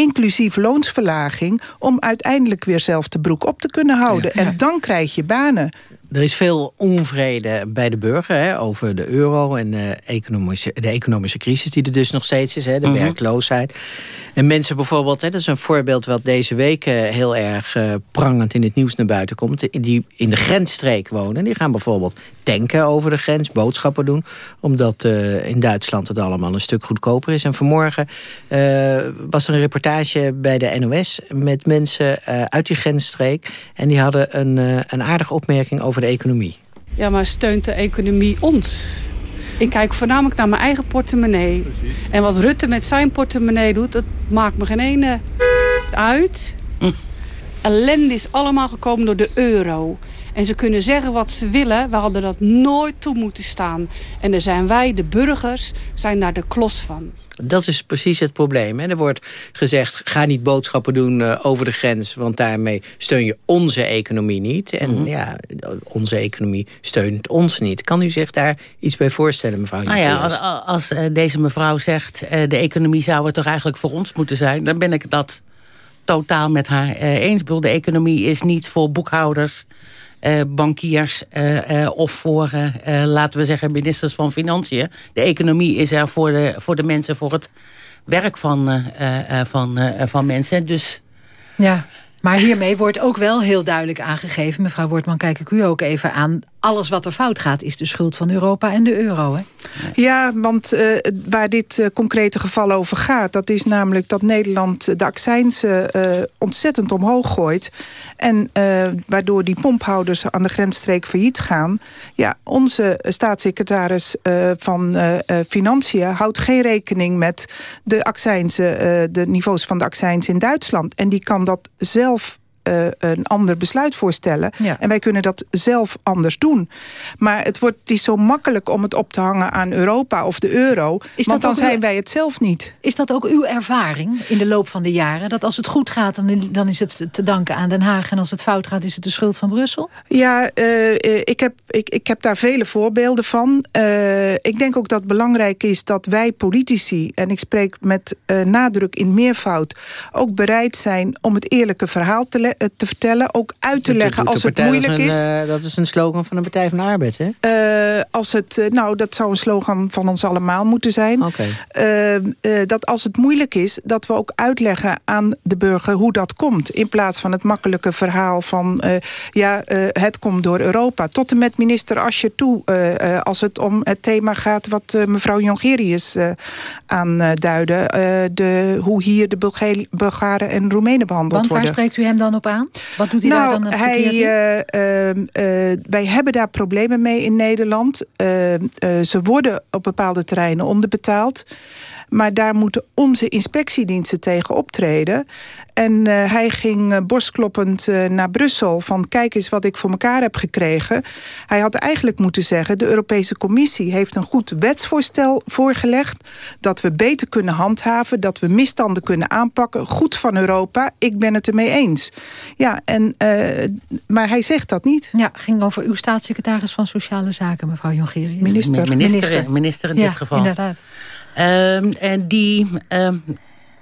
inclusief loonsverlaging... om uiteindelijk weer zelf de broek op te kunnen houden. Ja. En dan krijg je banen. Er is veel onvrede bij de burger hè, over de euro en de economische, de economische crisis die er dus nog steeds is. Hè, de -hmm. werkloosheid. En mensen bijvoorbeeld, hè, dat is een voorbeeld wat deze week uh, heel erg uh, prangend in het nieuws naar buiten komt. Die in de grensstreek wonen, die gaan bijvoorbeeld tanken over de grens, boodschappen doen. Omdat uh, in Duitsland het allemaal een stuk goedkoper is. En vanmorgen was er een reportage bij de NOS met mensen uit die grensstreek. En die hadden een, een aardige opmerking over de economie. Ja, maar steunt de economie ons? Ik kijk voornamelijk naar mijn eigen portemonnee. Precies. En wat Rutte met zijn portemonnee doet, dat maakt me geen ene uit. Hm. Ellende is allemaal gekomen door de euro. En ze kunnen zeggen wat ze willen. We hadden dat nooit toe moeten staan. En daar zijn wij, de burgers, zijn daar de klos van. Dat is precies het probleem. Hè? Er wordt gezegd, ga niet boodschappen doen uh, over de grens... want daarmee steun je onze economie niet. En mm -hmm. ja, onze economie steunt ons niet. Kan u zich daar iets bij voorstellen, mevrouw? Nou ja, als, als uh, deze mevrouw zegt... Uh, de economie zou het toch eigenlijk voor ons moeten zijn... dan ben ik dat totaal met haar eens. De economie is niet voor boekhouders... Uh, bankiers uh, uh, of voor, laten we zeggen, ministers van Financiën. De economie is er voor de, voor de mensen, voor het werk van, van, van mensen. Dus... Ja, maar hiermee wordt ook wel heel duidelijk aangegeven... mevrouw Wortman, kijk ik u ook even aan... alles wat er fout gaat is de schuld van Europa en de euro, hè? Ja, want uh, waar dit uh, concrete geval over gaat... dat is namelijk dat Nederland de accijns uh, ontzettend omhoog gooit... en waardoor die pomphouders aan de grensstreek failliet gaan. Ja, onze staatssecretaris van Financiën houdt geen rekening met de, accijns, de niveaus van de accijns in Duitsland. En die kan dat zelf uh, een ander besluit voorstellen. Ja. En wij kunnen dat zelf anders doen. Maar het, wordt, het is zo makkelijk om het op te hangen aan Europa of de euro. Is want dan zijn uw, wij het zelf niet. Is dat ook uw ervaring in de loop van de jaren? Dat als het goed gaat, dan, dan is het te danken aan Den Haag. En als het fout gaat, is het de schuld van Brussel? Ja, uh, ik, heb, ik, ik heb daar vele voorbeelden van. Uh, ik denk ook dat het belangrijk is dat wij politici... en ik spreek met nadruk in meervoud... ook bereid zijn om het eerlijke verhaal te leggen vertellen, eh, te vertellen. Ook uit te leggen als het moeilijk dat is. Een, uh, dat is een slogan van de Partij van de Arbeid, hè? Uh, als het, nou, dat zou een slogan van ons allemaal moeten zijn. Okay. dat als het moeilijk is, dat we ook uitleggen aan de burger hoe dat komt. In plaats van het makkelijke verhaal van... ja, het komt door Europa. Tot en met minister Asje toe. als het om het thema gaat wat mevrouw Jongerius aanduidde. de, hoe hier de Bulgaren en Roemenen behandeld Want worden. waar spreekt u hem dan op aan? Wat doet hij nou, daar dan hij, uh, uh, wij hebben daar problemen mee in Nederland. Ze worden op bepaalde terreinen onderbetaald. Maar daar moeten onze inspectiediensten tegen optreden. En uh, hij ging uh, borstkloppend uh, naar Brussel van kijk eens wat ik voor elkaar heb gekregen. Hij had eigenlijk moeten zeggen de Europese Commissie heeft een goed wetsvoorstel voorgelegd. Dat we beter kunnen handhaven, dat we misstanden kunnen aanpakken. Goed van Europa, ik ben het ermee eens. Ja, en, maar hij zegt dat niet. Ja, ging over uw staatssecretaris van Sociale Zaken, mevrouw Jongerius. Minister. Minister, minister, minister in ja, dit geval. inderdaad. Um, en die, um,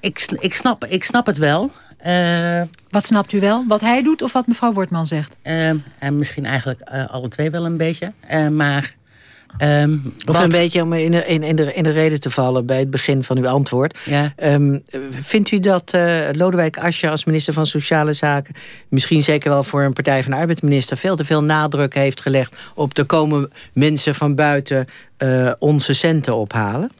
ik, ik, snap, ik snap het wel. Uh, wat snapt u wel? Wat hij doet of wat mevrouw Wortman zegt? Uh, en misschien eigenlijk uh, alle twee wel een beetje. maar... Um, of wat... een beetje om in de, in, in, de, in de reden te vallen bij het begin van uw antwoord. Ja. Um, vindt u dat uh, Lodewijk Asscher als minister van Sociale Zaken... misschien zeker wel voor een Partij van de Arbeidsminister... veel te veel nadruk heeft gelegd op er komen mensen van buiten uh, onze centen ophalen?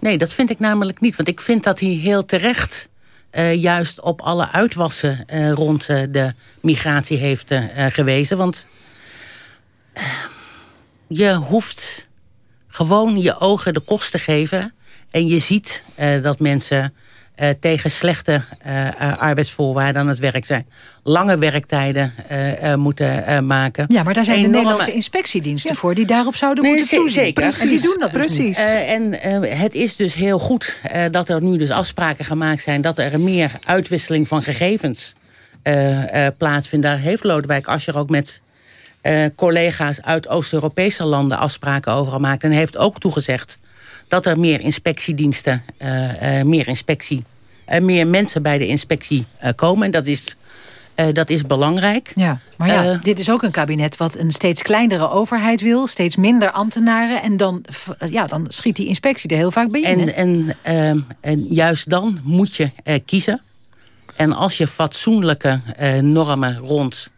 Nee, dat vind ik namelijk niet. Want ik vind dat hij heel terecht uh, juist op alle uitwassen uh, rond uh, de migratie heeft gewezen. Want je hoeft gewoon je ogen de kost te geven. En je ziet dat mensen uh, tegen slechte uh, uh, arbeidsvoorwaarden aan het werk zijn. Lange werktijden moeten maken. Ja, maar daar zijn Enorme... de Nederlandse inspectiediensten ja. voor... die daarop zouden nee, moeten toezien. Zeker. Precies. En die doen dat precies. Dus en het is dus heel goed dat er nu dus afspraken gemaakt zijn... dat er meer uitwisseling van gegevens plaatsvindt. Daar heeft Lodewijk Asscher ook met... collega's uit Oost-Europese landen afspraken over gemaakt. En heeft ook toegezegd dat er meer inspectiediensten, uh, uh, meer inspectie, uh, meer mensen bij de inspectie komen. En dat is, dat is belangrijk. Ja, maar ja, dit is ook een kabinet wat een steeds kleinere overheid wil, steeds minder ambtenaren. En dan, ja, dan schiet die inspectie er heel vaak bij in. En, en, en juist dan moet je kiezen. En als je fatsoenlijke normen rond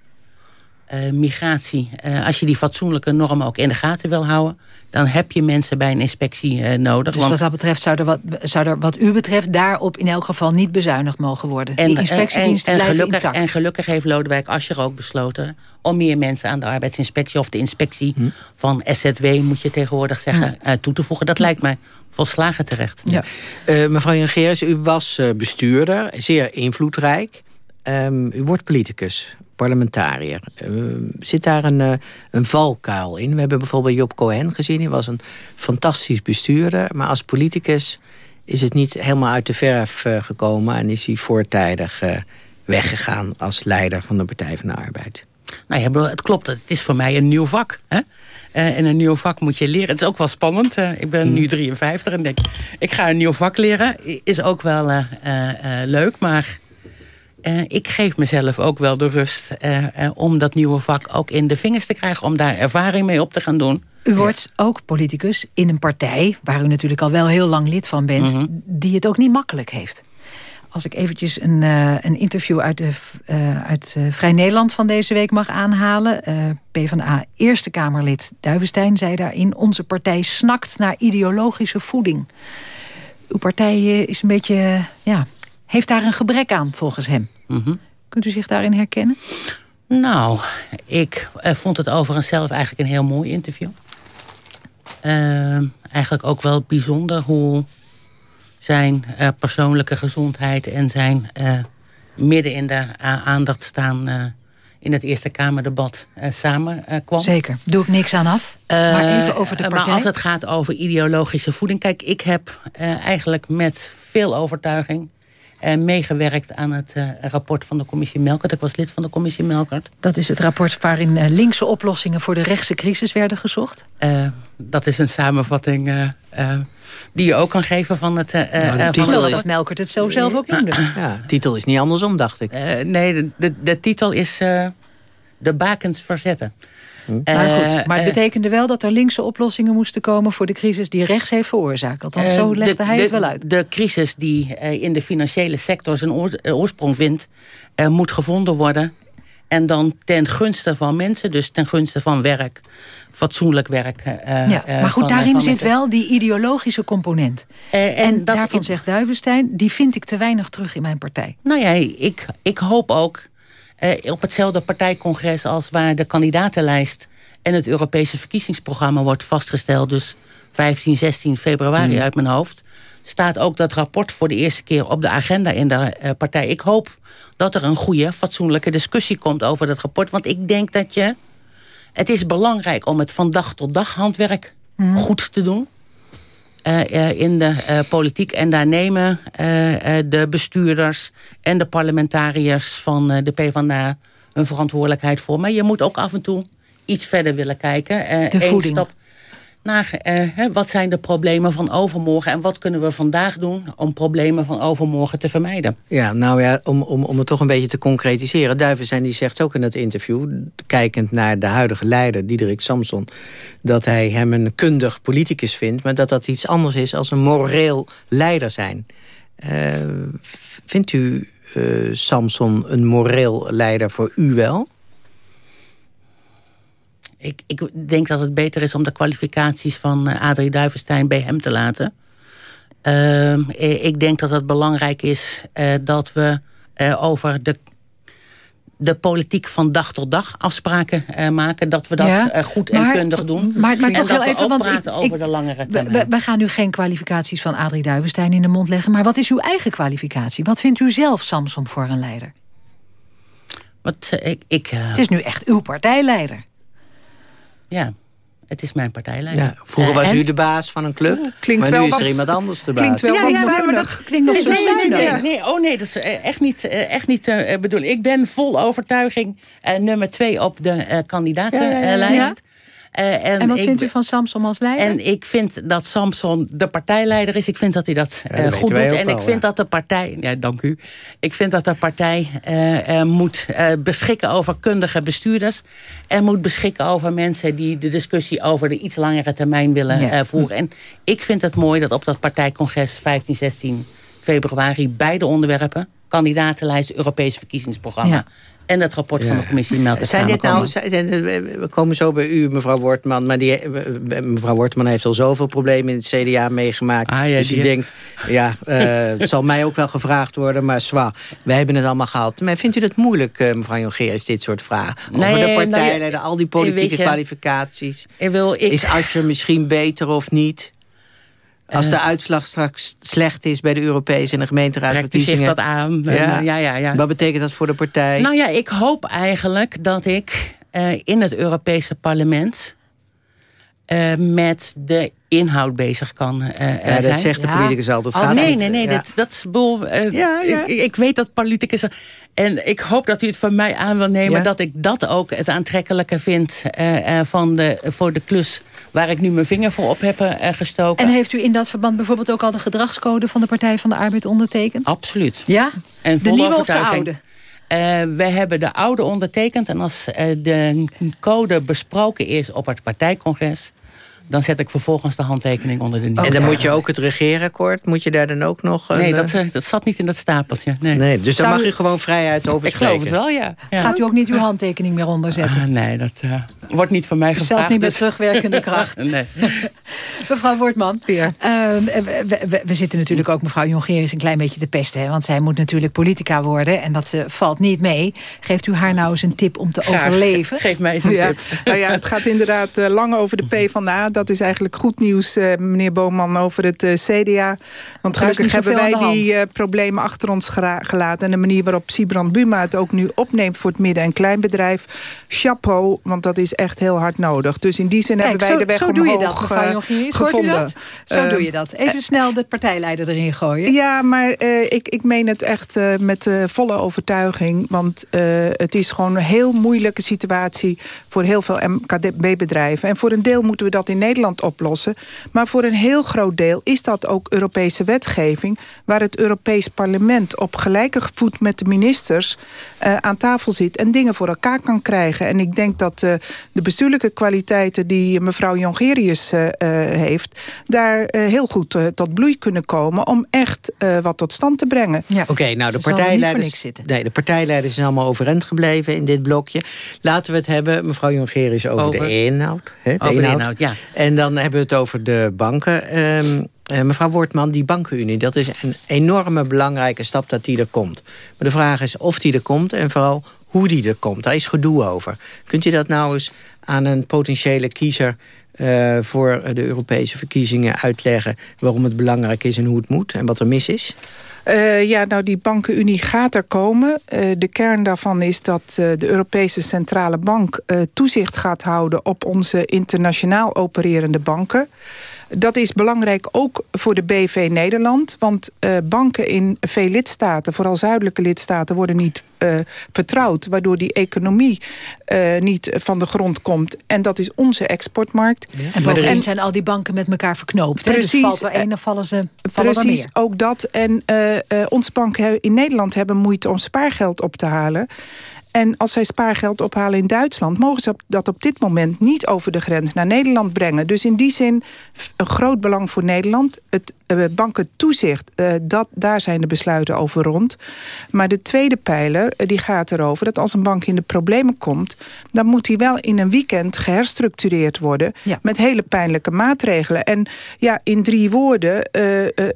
migratie, als je die fatsoenlijke normen ook in de gaten wil houden... dan heb je mensen bij een inspectie uh, nodig. Dus want... wat dat betreft zou er, wat, zou er wat u betreft daarop in elk geval niet bezuinigd mogen worden. En, die inspectiediensten en, en, blijven gelukkig, intact. En gelukkig heeft Lodewijk Asscher ook besloten... om meer mensen aan de arbeidsinspectie of de inspectie hm. van SZW... moet je tegenwoordig zeggen, hm. toe te voegen. Dat hm. lijkt mij volslagen terecht. Ja. mevrouw Jongerius, u was bestuurder, zeer invloedrijk... Um, u wordt politicus, parlementariër. Uh, zit daar een, uh, een valkuil in? We hebben bijvoorbeeld Job Cohen gezien. Hij was een fantastisch bestuurder. Maar als politicus is het niet helemaal uit de verf uh, gekomen... en is hij voortijdig weggegaan als leider van de Partij van de Arbeid. Nou ja, het klopt. Het is voor mij een nieuw vak. Hè? Uh, en een nieuw vak moet je leren. Het is ook wel spannend. Uh, ik ben nu 53 en denk, ik ga een nieuw vak leren. Is ook wel uh, leuk, maar... Uh, ik geef mezelf ook wel de rust uh, uh, om dat nieuwe vak ook in de vingers te krijgen. Om daar ervaring mee op te gaan doen. U wordt ja. ook politicus in een partij, waar u natuurlijk al wel heel lang lid van bent... Mm -hmm. die het ook niet makkelijk heeft. Als ik eventjes een, een interview uit, de, uit Vrij Nederland van deze week mag aanhalen. PvdA Eerste Kamerlid Duivenstein zei daarin... onze partij snakt naar ideologische voeding. Uw partij is een beetje... ja, heeft daar een gebrek aan, volgens hem. Mm -hmm. Kunt u zich daarin herkennen? Nou, ik uh, vond het overigens zelf eigenlijk een heel mooi interview. Uh, eigenlijk ook wel bijzonder hoe zijn uh, persoonlijke gezondheid... en zijn midden in de aandacht staan in het Eerste Kamerdebat samen kwam. Zeker, doe ik niks aan af. maar even over de partij. Maar als het gaat over ideologische voeding... Kijk, ik heb eigenlijk met veel overtuiging eh, meegewerkt aan het eh, rapport van de commissie Melkert. Ik was lid van de commissie Melkert. Dat is het rapport waarin eh, linkse oplossingen voor de rechtse crisis werden gezocht? Eh, dat is een samenvatting eh, eh, die je ook kan geven van het... eh, Nou, de eh, titel van is- Dat Melkert het zo zelf ook noemde. Ja, de titel is niet andersom, dacht ik. Eh, nee, de, de, de titel is eh, De bakens verzetten. Maar Eh, goed, maar het eh, betekende wel dat er linkse oplossingen moesten komen... voor de crisis die rechts heeft veroorzaakt. Althans, Eh, zo legde de- hij de- het wel uit. De crisis die in de financiële sector zijn oor- oorsprong vindt... moet gevonden worden. En dan ten gunste van mensen, dus ten gunste van werk. Fatsoenlijk werk. Ja, maar goed, van, daarin van zit mensen. wel die ideologische component. En daarvan zegt Duivenstein, die vind ik te weinig terug in mijn partij. Nou ja, ik, ik hoop ook op hetzelfde partijcongres... als waar de kandidatenlijst en het Europese verkiezingsprogramma wordt vastgesteld. Dus 15, 16 februari uit mijn hoofd. Staat ook dat rapport voor de eerste keer op de agenda in de eh, partij. Ik hoop dat er een goede, fatsoenlijke discussie komt over dat rapport. Want ik denk dat je... Het is belangrijk om het van dag tot dag handwerk goed te doen. Eh, eh, in de eh, politiek. En daar nemen eh, eh, de bestuurders en de parlementariërs van eh, de PvdA hun verantwoordelijkheid voor. Maar je moet ook af en toe iets verder willen kijken. Eh, De voeding. stap naar eh, wat zijn de problemen van overmorgen... en wat kunnen we vandaag doen om problemen van overmorgen te vermijden. Ja, nou ja, om, om, om het toch een beetje te concretiseren. Duivenstein die zegt ook in dat interview... kijkend naar de huidige leider, Diederik Samson... dat hij hem een kundig politicus vindt... maar dat dat iets anders is als een moreel leider zijn. Eh, vindt u eh, Samson een moreel leider voor u wel? Ik, ik denk dat het beter is om de kwalificaties van eh, Adrie Duivenstein bij hem te laten. Ehm, eh, ik denk dat het belangrijk is eh, dat we over de, de politiek van dag tot dag afspraken maken. Dat we dat Ja, goed en kundig doen. Maar, maar en toch dat heel we even, ook want praten ik- over ik- de langere termijn. we, we gaan nu geen kwalificaties van Adrie Duivenstein in de mond leggen. Maar wat is uw eigen kwalificatie? Wat vindt u zelf, Samson, voor een leider? Wat, ik, ik, Het is nu echt uw partijleider. Ja, het is mijn partijleider. Ja, vroeger Eh, was en- u de baas van een club, Klinkt maar wel nu is wat- er iemand anders de baas. klinkt wel Ja, wat ja, nee, maar zuinig. dat klinkt nog nee, zo nee, nee, zuinig. nee, nee, oh nee, dat is eh, echt niet, eh, echt niet eh, bedoelen. Ik ben vol overtuiging eh, nummer twee op de eh, kandidatenlijst. Eh, En, wat ik vindt u van Samson als leider? En ik vind dat Samson de partijleider is. Ik vind dat hij dat eh, dat goed doet. En wel, ik vind ja. dat de partij... Ja, dank u. Ik vind dat de partij eh, eh, moet eh, beschikken over kundige bestuurders. En moet beschikken over mensen die de discussie over de iets langere termijn willen Ja. eh, voeren. En ik vind het mooi dat op dat partijcongres 15, 16 februari... beide onderwerpen, kandidatenlijst, Europees verkiezingsprogramma... Ja. en het rapport van de commissie Melk Zijn dit nou, zijn- we komen zo bij u, mevrouw Wortman... maar die, mevrouw Wortman heeft al zoveel problemen in het CDA meegemaakt. Ah, ja, dus die, die- denkt, ja, eh, [laughs] het zal mij ook wel gevraagd worden... maar zwa, wij hebben het allemaal gehad. Maar vindt u dat moeilijk, eh, mevrouw Jongeris, dit soort vragen? Over Nee, de nou ja, partijleider, al die politieke je, kwalificaties. Ik wil, ik, Is Asscher misschien beter of niet? Als de Eh. uitslag straks slecht is bij de Europese en de gemeenteraadsverkiezingen. Trekt u zich dat aan? Ja. Ja, ja, ja. Wat betekent dat voor de partij? Nou ja, ik hoop eigenlijk dat ik eh, in het Europese parlement... eh, met de inhoud bezig kan eh, eh, Ja, dat zijn. zegt de politicus altijd. Oh, Gaat nee, niet. nee, nee, Ja. dat, dat is boel. Ja, ja. Ik, ik weet dat politicus... En ik hoop dat u het van mij aan wil nemen... Ja. dat ik dat ook het aantrekkelijke vind eh, eh, van de, voor de klus... waar ik nu mijn vinger voor op heb gestoken. En heeft u in dat verband bijvoorbeeld ook al de gedragscode... van de Partij van de Arbeid ondertekend? Absoluut. Ja? En De nieuwe of de oude? Eh, we hebben de oude ondertekend. En als de code besproken is op het partijcongres... dan zet ik vervolgens de handtekening onder de nieuwe. En dan moet je ook het regeerakkoord, moet je daar dan ook nog... een, Nee, eh, dat, eh, dat zat niet in dat stapeltje. Nee, nee dus daar mag u- gewoon vrijuit over ik geloof spreken. het wel, ja. ja. Gaat u ook niet uw handtekening meer onderzetten? Ah, nee, dat eh, wordt niet van mij gevraagd. Zelfs niet met dus- terugwerkende [laughs] kracht. nee. [laughs] Mevrouw Wortman, Ja. ehm, we, we- we zitten natuurlijk ook mevrouw Jongeris een klein beetje te pesten. Hè, want zij moet natuurlijk politica worden en dat eh, valt niet mee. Geeft u haar nou eens een tip om te Graag. overleven? Geef mij eens een Ja, tip. nou ja, het gaat inderdaad eh, lang over de PvdA. Dat is eigenlijk goed nieuws, eh, meneer Boman, over het eh, CDA. Want gelukkig hebben wij die eh, problemen achter ons gelaten. En de manier waarop Sibrand Buma het ook nu opneemt voor het midden- en kleinbedrijf. Chapeau, want dat is echt heel hard nodig. Dus in die zin Kijk, hebben wij zo, de weg zo doe je omhoog dat, mevrouw Jongerius, gevonden. dat? Zo doe je dat. Even snel de partijleider erin gooien. Ja, maar ik, ik meen het echt met volle overtuiging. Want het is gewoon een heel moeilijke situatie voor heel veel MKB-bedrijven. En voor een deel moeten we dat in Nederland oplossen. Maar voor een heel groot deel is dat ook Europese wetgeving... waar het Europees Parlement op gelijke voet met de ministers eh, aan tafel zit... en dingen voor elkaar kan krijgen. En ik denk dat eh, de bestuurlijke kwaliteiten die mevrouw Jongerius eh, eh, heeft... daar eh, heel goed tot bloei kunnen komen om echt eh, wat tot stand te brengen. Oké, nou de er partijleiders, nee, de partijleiders zijn allemaal overeind gebleven in dit blokje. Laten we het hebben, mevrouw Jongerius, over, Over- de inhoud. Hè, de Over de inhoud, ja. En dan hebben we het over de banken. Ehm, eh, mevrouw Wortman, die bankenunie, dat is een enorme belangrijke stap dat die er komt. Maar de vraag is of die er komt en vooral hoe die er komt. Daar is gedoe over. Kunt u dat nou eens aan een potentiële kiezer eh, voor de Europese verkiezingen uitleggen... waarom het belangrijk is en hoe het moet en wat er mis is? Eh, ja, nou die bankenunie gaat er komen. Eh, de kern daarvan is dat de Europese Centrale Bank toezicht gaat houden op onze internationaal opererende banken. Dat is belangrijk ook voor de BV Nederland. Want eh, banken in veel lidstaten, vooral zuidelijke lidstaten... worden niet eh, vertrouwd, waardoor die economie eh, niet van de grond komt. En dat is onze exportmarkt. En bovendien zijn al die banken met elkaar verknoopt. hè? Dus Precies. valt er vallen ze vallen Precies, meer. ook dat. En eh, eh, onze banken in Nederland hebben moeite om spaargeld op te halen. En als zij spaargeld ophalen in Duitsland... mogen ze dat op dit moment niet over de grens naar Nederland brengen. Dus in die zin een groot belang voor Nederland. Het eh, bankentoezicht, eh, dat, daar zijn de besluiten over rond. Maar de tweede pijler eh, die gaat erover dat als een bank in de problemen komt... dan moet die wel in een weekend geherstructureerd worden... met hele pijnlijke maatregelen. En ja, in drie woorden,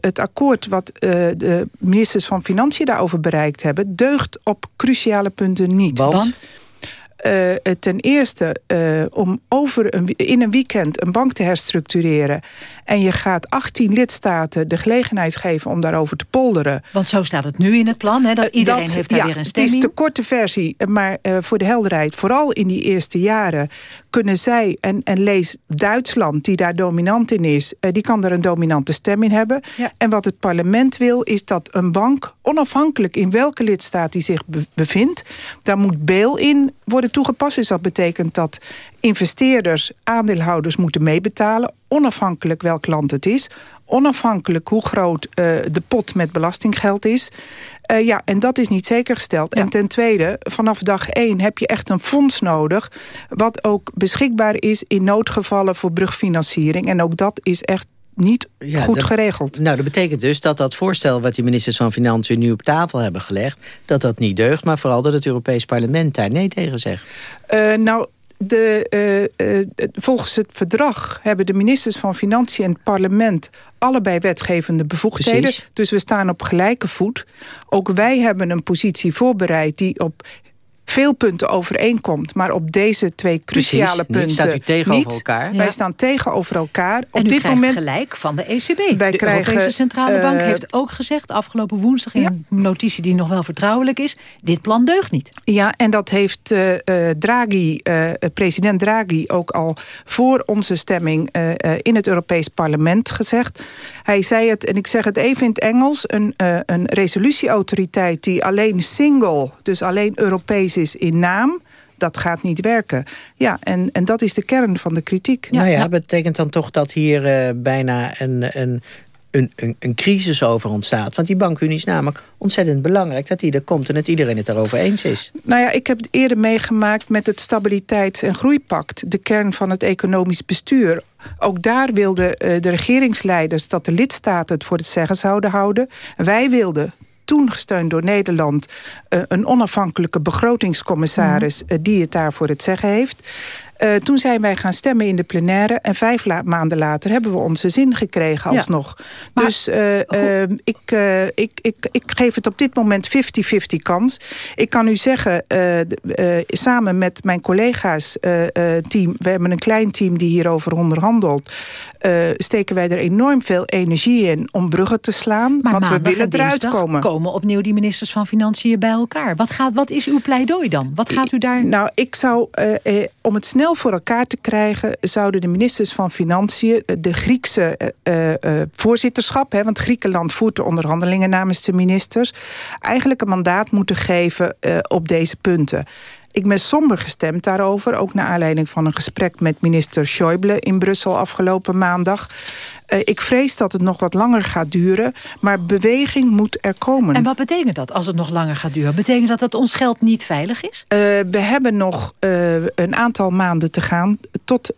het akkoord wat de ministers van Financiën daarover bereikt hebben... deugt op cruciale punten niet. Want? Eh, eh, ten eerste eh, om over een, in een weekend een bank te herstructureren... en je gaat 18 lidstaten de gelegenheid geven om daarover te polderen... Want zo staat het nu in het plan. Hè, dat iedereen dat- heeft daar ja, weer een Het stem is de korte versie, maar eh, voor de helderheid... vooral in die eerste jaren kunnen zij, en, en lees Duitsland... die daar dominant in is, eh, die kan er een dominante stem in hebben. En wat het parlement wil, is dat een bank... onafhankelijk in welke lidstaat die zich be- bevindt... daar moet bail in worden toegepast. Dus dat betekent dat investeerders, aandeelhouders moeten meebetalen... onafhankelijk welk land het is onafhankelijk hoe groot eh, de pot met belastinggeld is. Eh, ja, en dat is niet zeker gesteld. En ten tweede, vanaf dag één heb je echt een fonds nodig... wat ook beschikbaar is in noodgevallen voor brugfinanciering. En ook dat is echt niet Ja, goed dat- geregeld. Nou, dat betekent dus dat dat voorstel wat die ministers van Financiën nu op tafel hebben gelegd, dat dat niet deugt, maar vooral dat het Europees Parlement daar nee tegen zegt. Eh, nou, de, eh, eh, volgens het verdrag hebben de ministers van Financiën en het parlement allebei wetgevende bevoegdheden. Precies. Dus we staan op gelijke voet. Ook wij hebben een positie voorbereid die op veel punten overeenkomt, maar op deze twee cruciale Precies, niet. punten Staat u tegenover niet. elkaar? Wij staan tegenover elkaar. En op u dit krijgt moment gelijk van de ECB. Wij de krijgen, Europese Centrale Bank eh, heeft ook gezegd... afgelopen woensdag in een notitie die nog wel vertrouwelijk is... dit plan deugt niet. Ja, en dat heeft eh, eh, Draghi, eh, president Draghi ook al voor onze stemming eh, eh, in het Europees Parlement gezegd. Hij zei het, en ik zeg het even in het Engels, een, eh, een resolutieautoriteit die alleen single, dus alleen Europees is in naam, dat gaat niet werken. Ja, en, en dat is de kern van de kritiek. nou ja, betekent dan toch dat hier eh, bijna een, een, een, een, een crisis over ontstaat. Want die bankunie is namelijk ontzettend belangrijk dat die er komt en dat iedereen het daarover eens is. Nou ja, ik heb het eerder meegemaakt met het Stabiliteits- en Groeipact. De kern van het economisch bestuur. Ook daar wilden eh, de regeringsleiders dat de lidstaten het voor het zeggen zouden houden. Wij wilden toen gesteund door Nederland... eh, een onafhankelijke begrotingscommissaris... eh, die het daar voor het zeggen heeft. Eh, toen zijn wij gaan stemmen in de plenaire... en vijf la- maanden later hebben we onze zin gekregen Ja. alsnog. dus eh, eh, ik, eh, ik, ik, ik geef het op dit moment 50-50 kans. Ik kan u zeggen, samen met mijn collega's team... we hebben een klein team die hierover onderhandelt... steken wij er enorm veel energie in om bruggen te slaan. Maar want we willen en eruit komen. komen opnieuw die ministers van Financiën bij elkaar. Wat, gaat, wat is uw pleidooi dan? Wat gaat u daar... Nou, ik zou, om het snel snel voor elkaar te krijgen... zouden de ministers van Financiën de Griekse uh, uh, voorzitterschap... Hè, want Griekenland voert de onderhandelingen namens de ministers... eigenlijk een mandaat moeten geven op deze punten. Ik ben somber gestemd daarover, ook naar aanleiding van een gesprek met minister Schäuble in Brussel afgelopen maandag. Uh, ik vrees dat het nog wat langer gaat duren, maar beweging moet er komen. En wat betekent dat als het nog langer gaat duren? Betekent dat dat ons geld niet veilig is? Uh, we hebben nog uh, een aantal maanden te gaan. Tot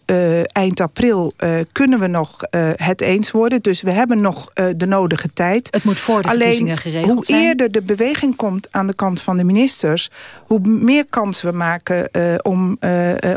eind april kunnen we nog het eens worden. Dus we hebben nog de nodige tijd. Het moet voor de Alleen, verkiezingen geregeld hoe zijn. Hoe eerder de beweging komt aan de kant van de ministers... hoe meer kans we maken om,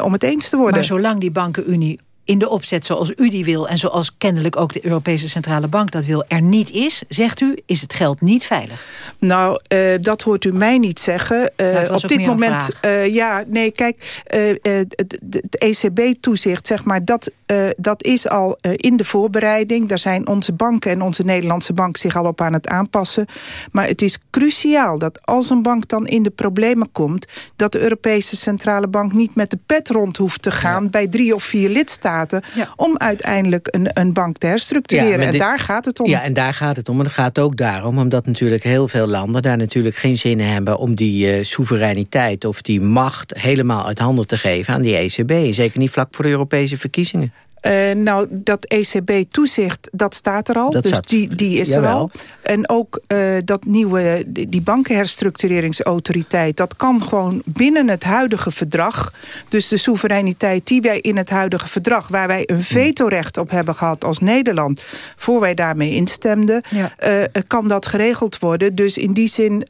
om het eens te worden. Maar zolang die bankenunie in de opzet zoals u die wil... en zoals kennelijk ook de Europese Centrale Bank dat wil... er niet is, zegt u, is het geld niet veilig? Nou, uh, dat hoort u mij niet zeggen. Uh, nou, op dit moment, uh, ja, nee, kijk, het, ECB-toezicht, zeg maar, dat, dat is al in de voorbereiding. Daar zijn onze banken en onze Nederlandse bank zich al op aan het aanpassen. Maar het is cruciaal dat als een bank dan in de problemen komt... dat de Europese Centrale Bank niet met de pet rond hoeft te gaan... Ja. bij drie of vier lidstaten ja. om uiteindelijk een, een bank te herstructureren. Ja, en daar gaat het om. Ja, en daar gaat het om. En het gaat ook daarom, omdat natuurlijk heel veel landen... daar natuurlijk geen zin in hebben om die uh, soevereiniteit... of die macht helemaal uit handen te geven aan die ECB. Zeker niet vlak voor de Europese verkiezingen. Uh, nou, dat ECB-toezicht, dat staat er al. Dat dus zat. die, die is Jawel. er al. En ook uh, dat nieuwe, die bankenherstructureringsautoriteit... dat kan gewoon binnen het huidige verdrag. Dus de soevereiniteit die wij in het huidige verdrag... waar wij een vetorecht op hebben gehad als Nederland... voor wij daarmee instemden, ja. uh, kan dat geregeld worden. Dus in die zin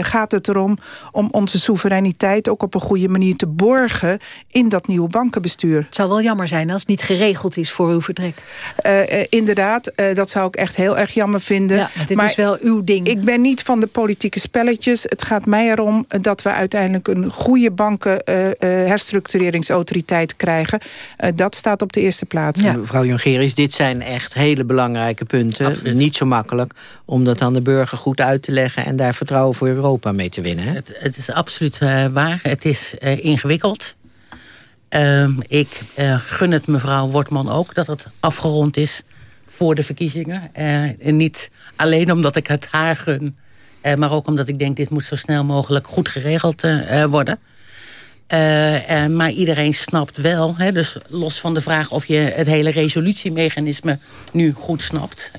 gaat het erom om onze soevereiniteit... ook op een goede manier te borgen in dat nieuwe bankenbestuur. Het zou wel jammer zijn als het niet geregeld geregeld is voor uw vertrek. Uh, uh, inderdaad, uh, dat zou ik echt heel erg jammer vinden. Ja, maar dit maar is wel uw ding. Ik ben niet van de politieke spelletjes. Het gaat mij erom dat we uiteindelijk een goede bankenherstructureringsautoriteit krijgen. dat staat op de eerste plaats. Ja. Mevrouw Jongerius, dit zijn echt hele belangrijke punten. Absoluut. Niet zo makkelijk om dat aan de burger goed uit te leggen... en daar vertrouwen voor Europa mee te winnen. Hè? Het, het is absoluut waar. Het is ingewikkeld. Uh, ik uh, gun het mevrouw Wortman ook dat het afgerond is voor de verkiezingen. Uh, en niet alleen omdat ik het haar gun, uh, maar ook omdat ik denk dit moet zo snel mogelijk goed geregeld worden. maar iedereen snapt wel, hè, dus los van de vraag of je het hele resolutiemechanisme nu goed snapt.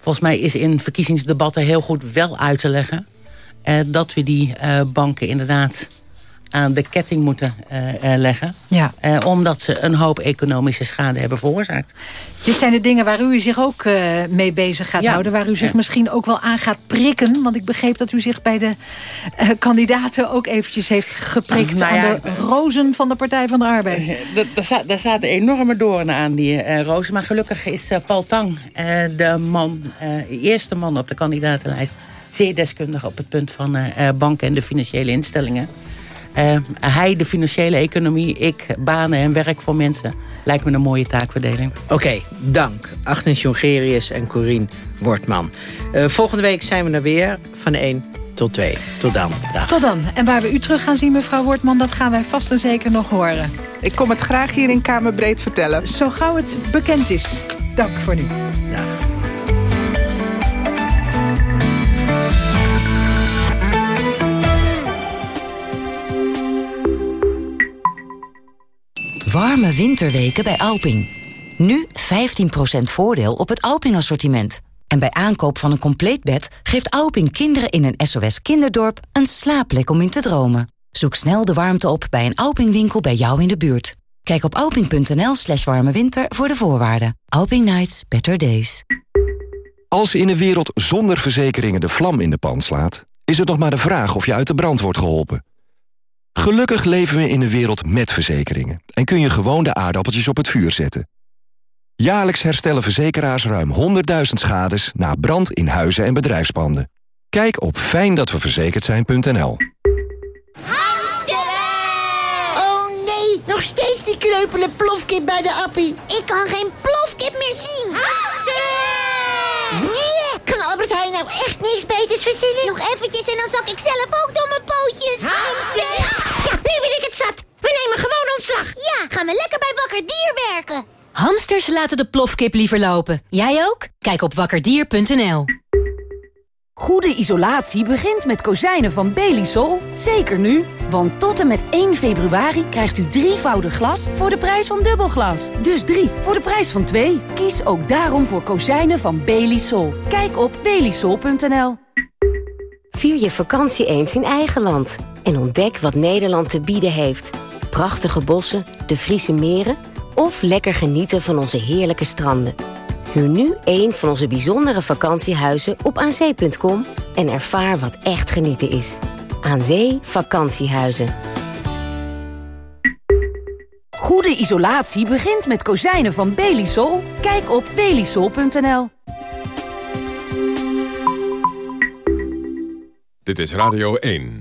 volgens mij is in verkiezingsdebatten heel goed wel uit te leggen dat we die banken inderdaad aan de ketting moeten uh, uh, leggen. Ja. Uh, omdat ze een hoop economische schade hebben veroorzaakt. Dit zijn de dingen waar u zich ook mee bezig gaat ja. houden. Waar u zich ja. misschien ook wel aan gaat prikken. Want ik begreep dat u zich bij de kandidaten ook eventjes heeft geprikt... nou aan de rozen van de Partij van de Arbeid. Daar, daar zaten enorme doornen aan, die rozen. Maar gelukkig is Paul Tang de man, eerste man op de kandidatenlijst... zeer deskundig op het punt van banken en de financiële instellingen. Uh, hij de financiële economie, ik banen en werk voor mensen. Lijkt me een mooie taakverdeling. Oké, okay, dank. Agnes Jongerius en Corine Wortman. Uh, volgende week zijn we er weer van 1 tot 2. Tot dan. Dag. Tot dan. En waar we u terug gaan zien, mevrouw Wortman... dat gaan wij vast en zeker nog horen. Ik kom het graag hier in Kamerbreed vertellen. Zo gauw het bekend is. Dank voor nu. Dag. Warme winterweken bij Alping. Nu 15% voordeel op het Alping-assortiment. En bij aankoop van een compleet bed geeft Alping kinderen in een SOS kinderdorp een slaapplek om in te dromen. Zoek snel de warmte op bij een Alping-winkel bij jou in de buurt. Kijk op alping.nl slash warme winter voor de voorwaarden. Alping Nights, better days. Als in een wereld zonder verzekeringen de vlam in de pan slaat... is het nog maar de vraag of je uit de brand wordt geholpen. Gelukkig leven we in een wereld met verzekeringen... en kun je gewoon de aardappeltjes op het vuur zetten. Jaarlijks herstellen verzekeraars ruim 100.000 schades... na brand in huizen en bedrijfspanden. Kijk op fijndatweverzekerd zijn.nl Oh nee, nog steeds die kreupele plofkip bij de appie. Ik kan geen plofkip meer zien. Albert Heijn nou echt niks beters verzinnen? Nog eventjes en dan zak ik zelf ook door mijn pootjes. Hamster! Ja, nu ben ik het zat. We nemen gewoon omslag. Ja, gaan we lekker bij Wakker Dier werken. Hamsters laten de plofkip liever lopen. Jij ook? Kijk op wakkerdier.nl. Goede isolatie begint met kozijnen van Belisol. Zeker nu, want tot en met 1 februari krijgt u drievoudig glas voor de prijs van dubbelglas. Dus drie voor de prijs van twee. Kies ook daarom voor kozijnen van Belisol. Kijk op belisol.nl. Vier je vakantie eens in eigen land. En ontdek wat Nederland te bieden heeft. Prachtige bossen, de Friese meren... of lekker genieten van onze heerlijke stranden. Huur nu een van onze bijzondere vakantiehuizen op aanzee.com... en ervaar wat echt genieten is. Aan Zee Vakantiehuizen. Goede isolatie begint met kozijnen van Belisol. Kijk op belisol.nl. Dit is Radio 1.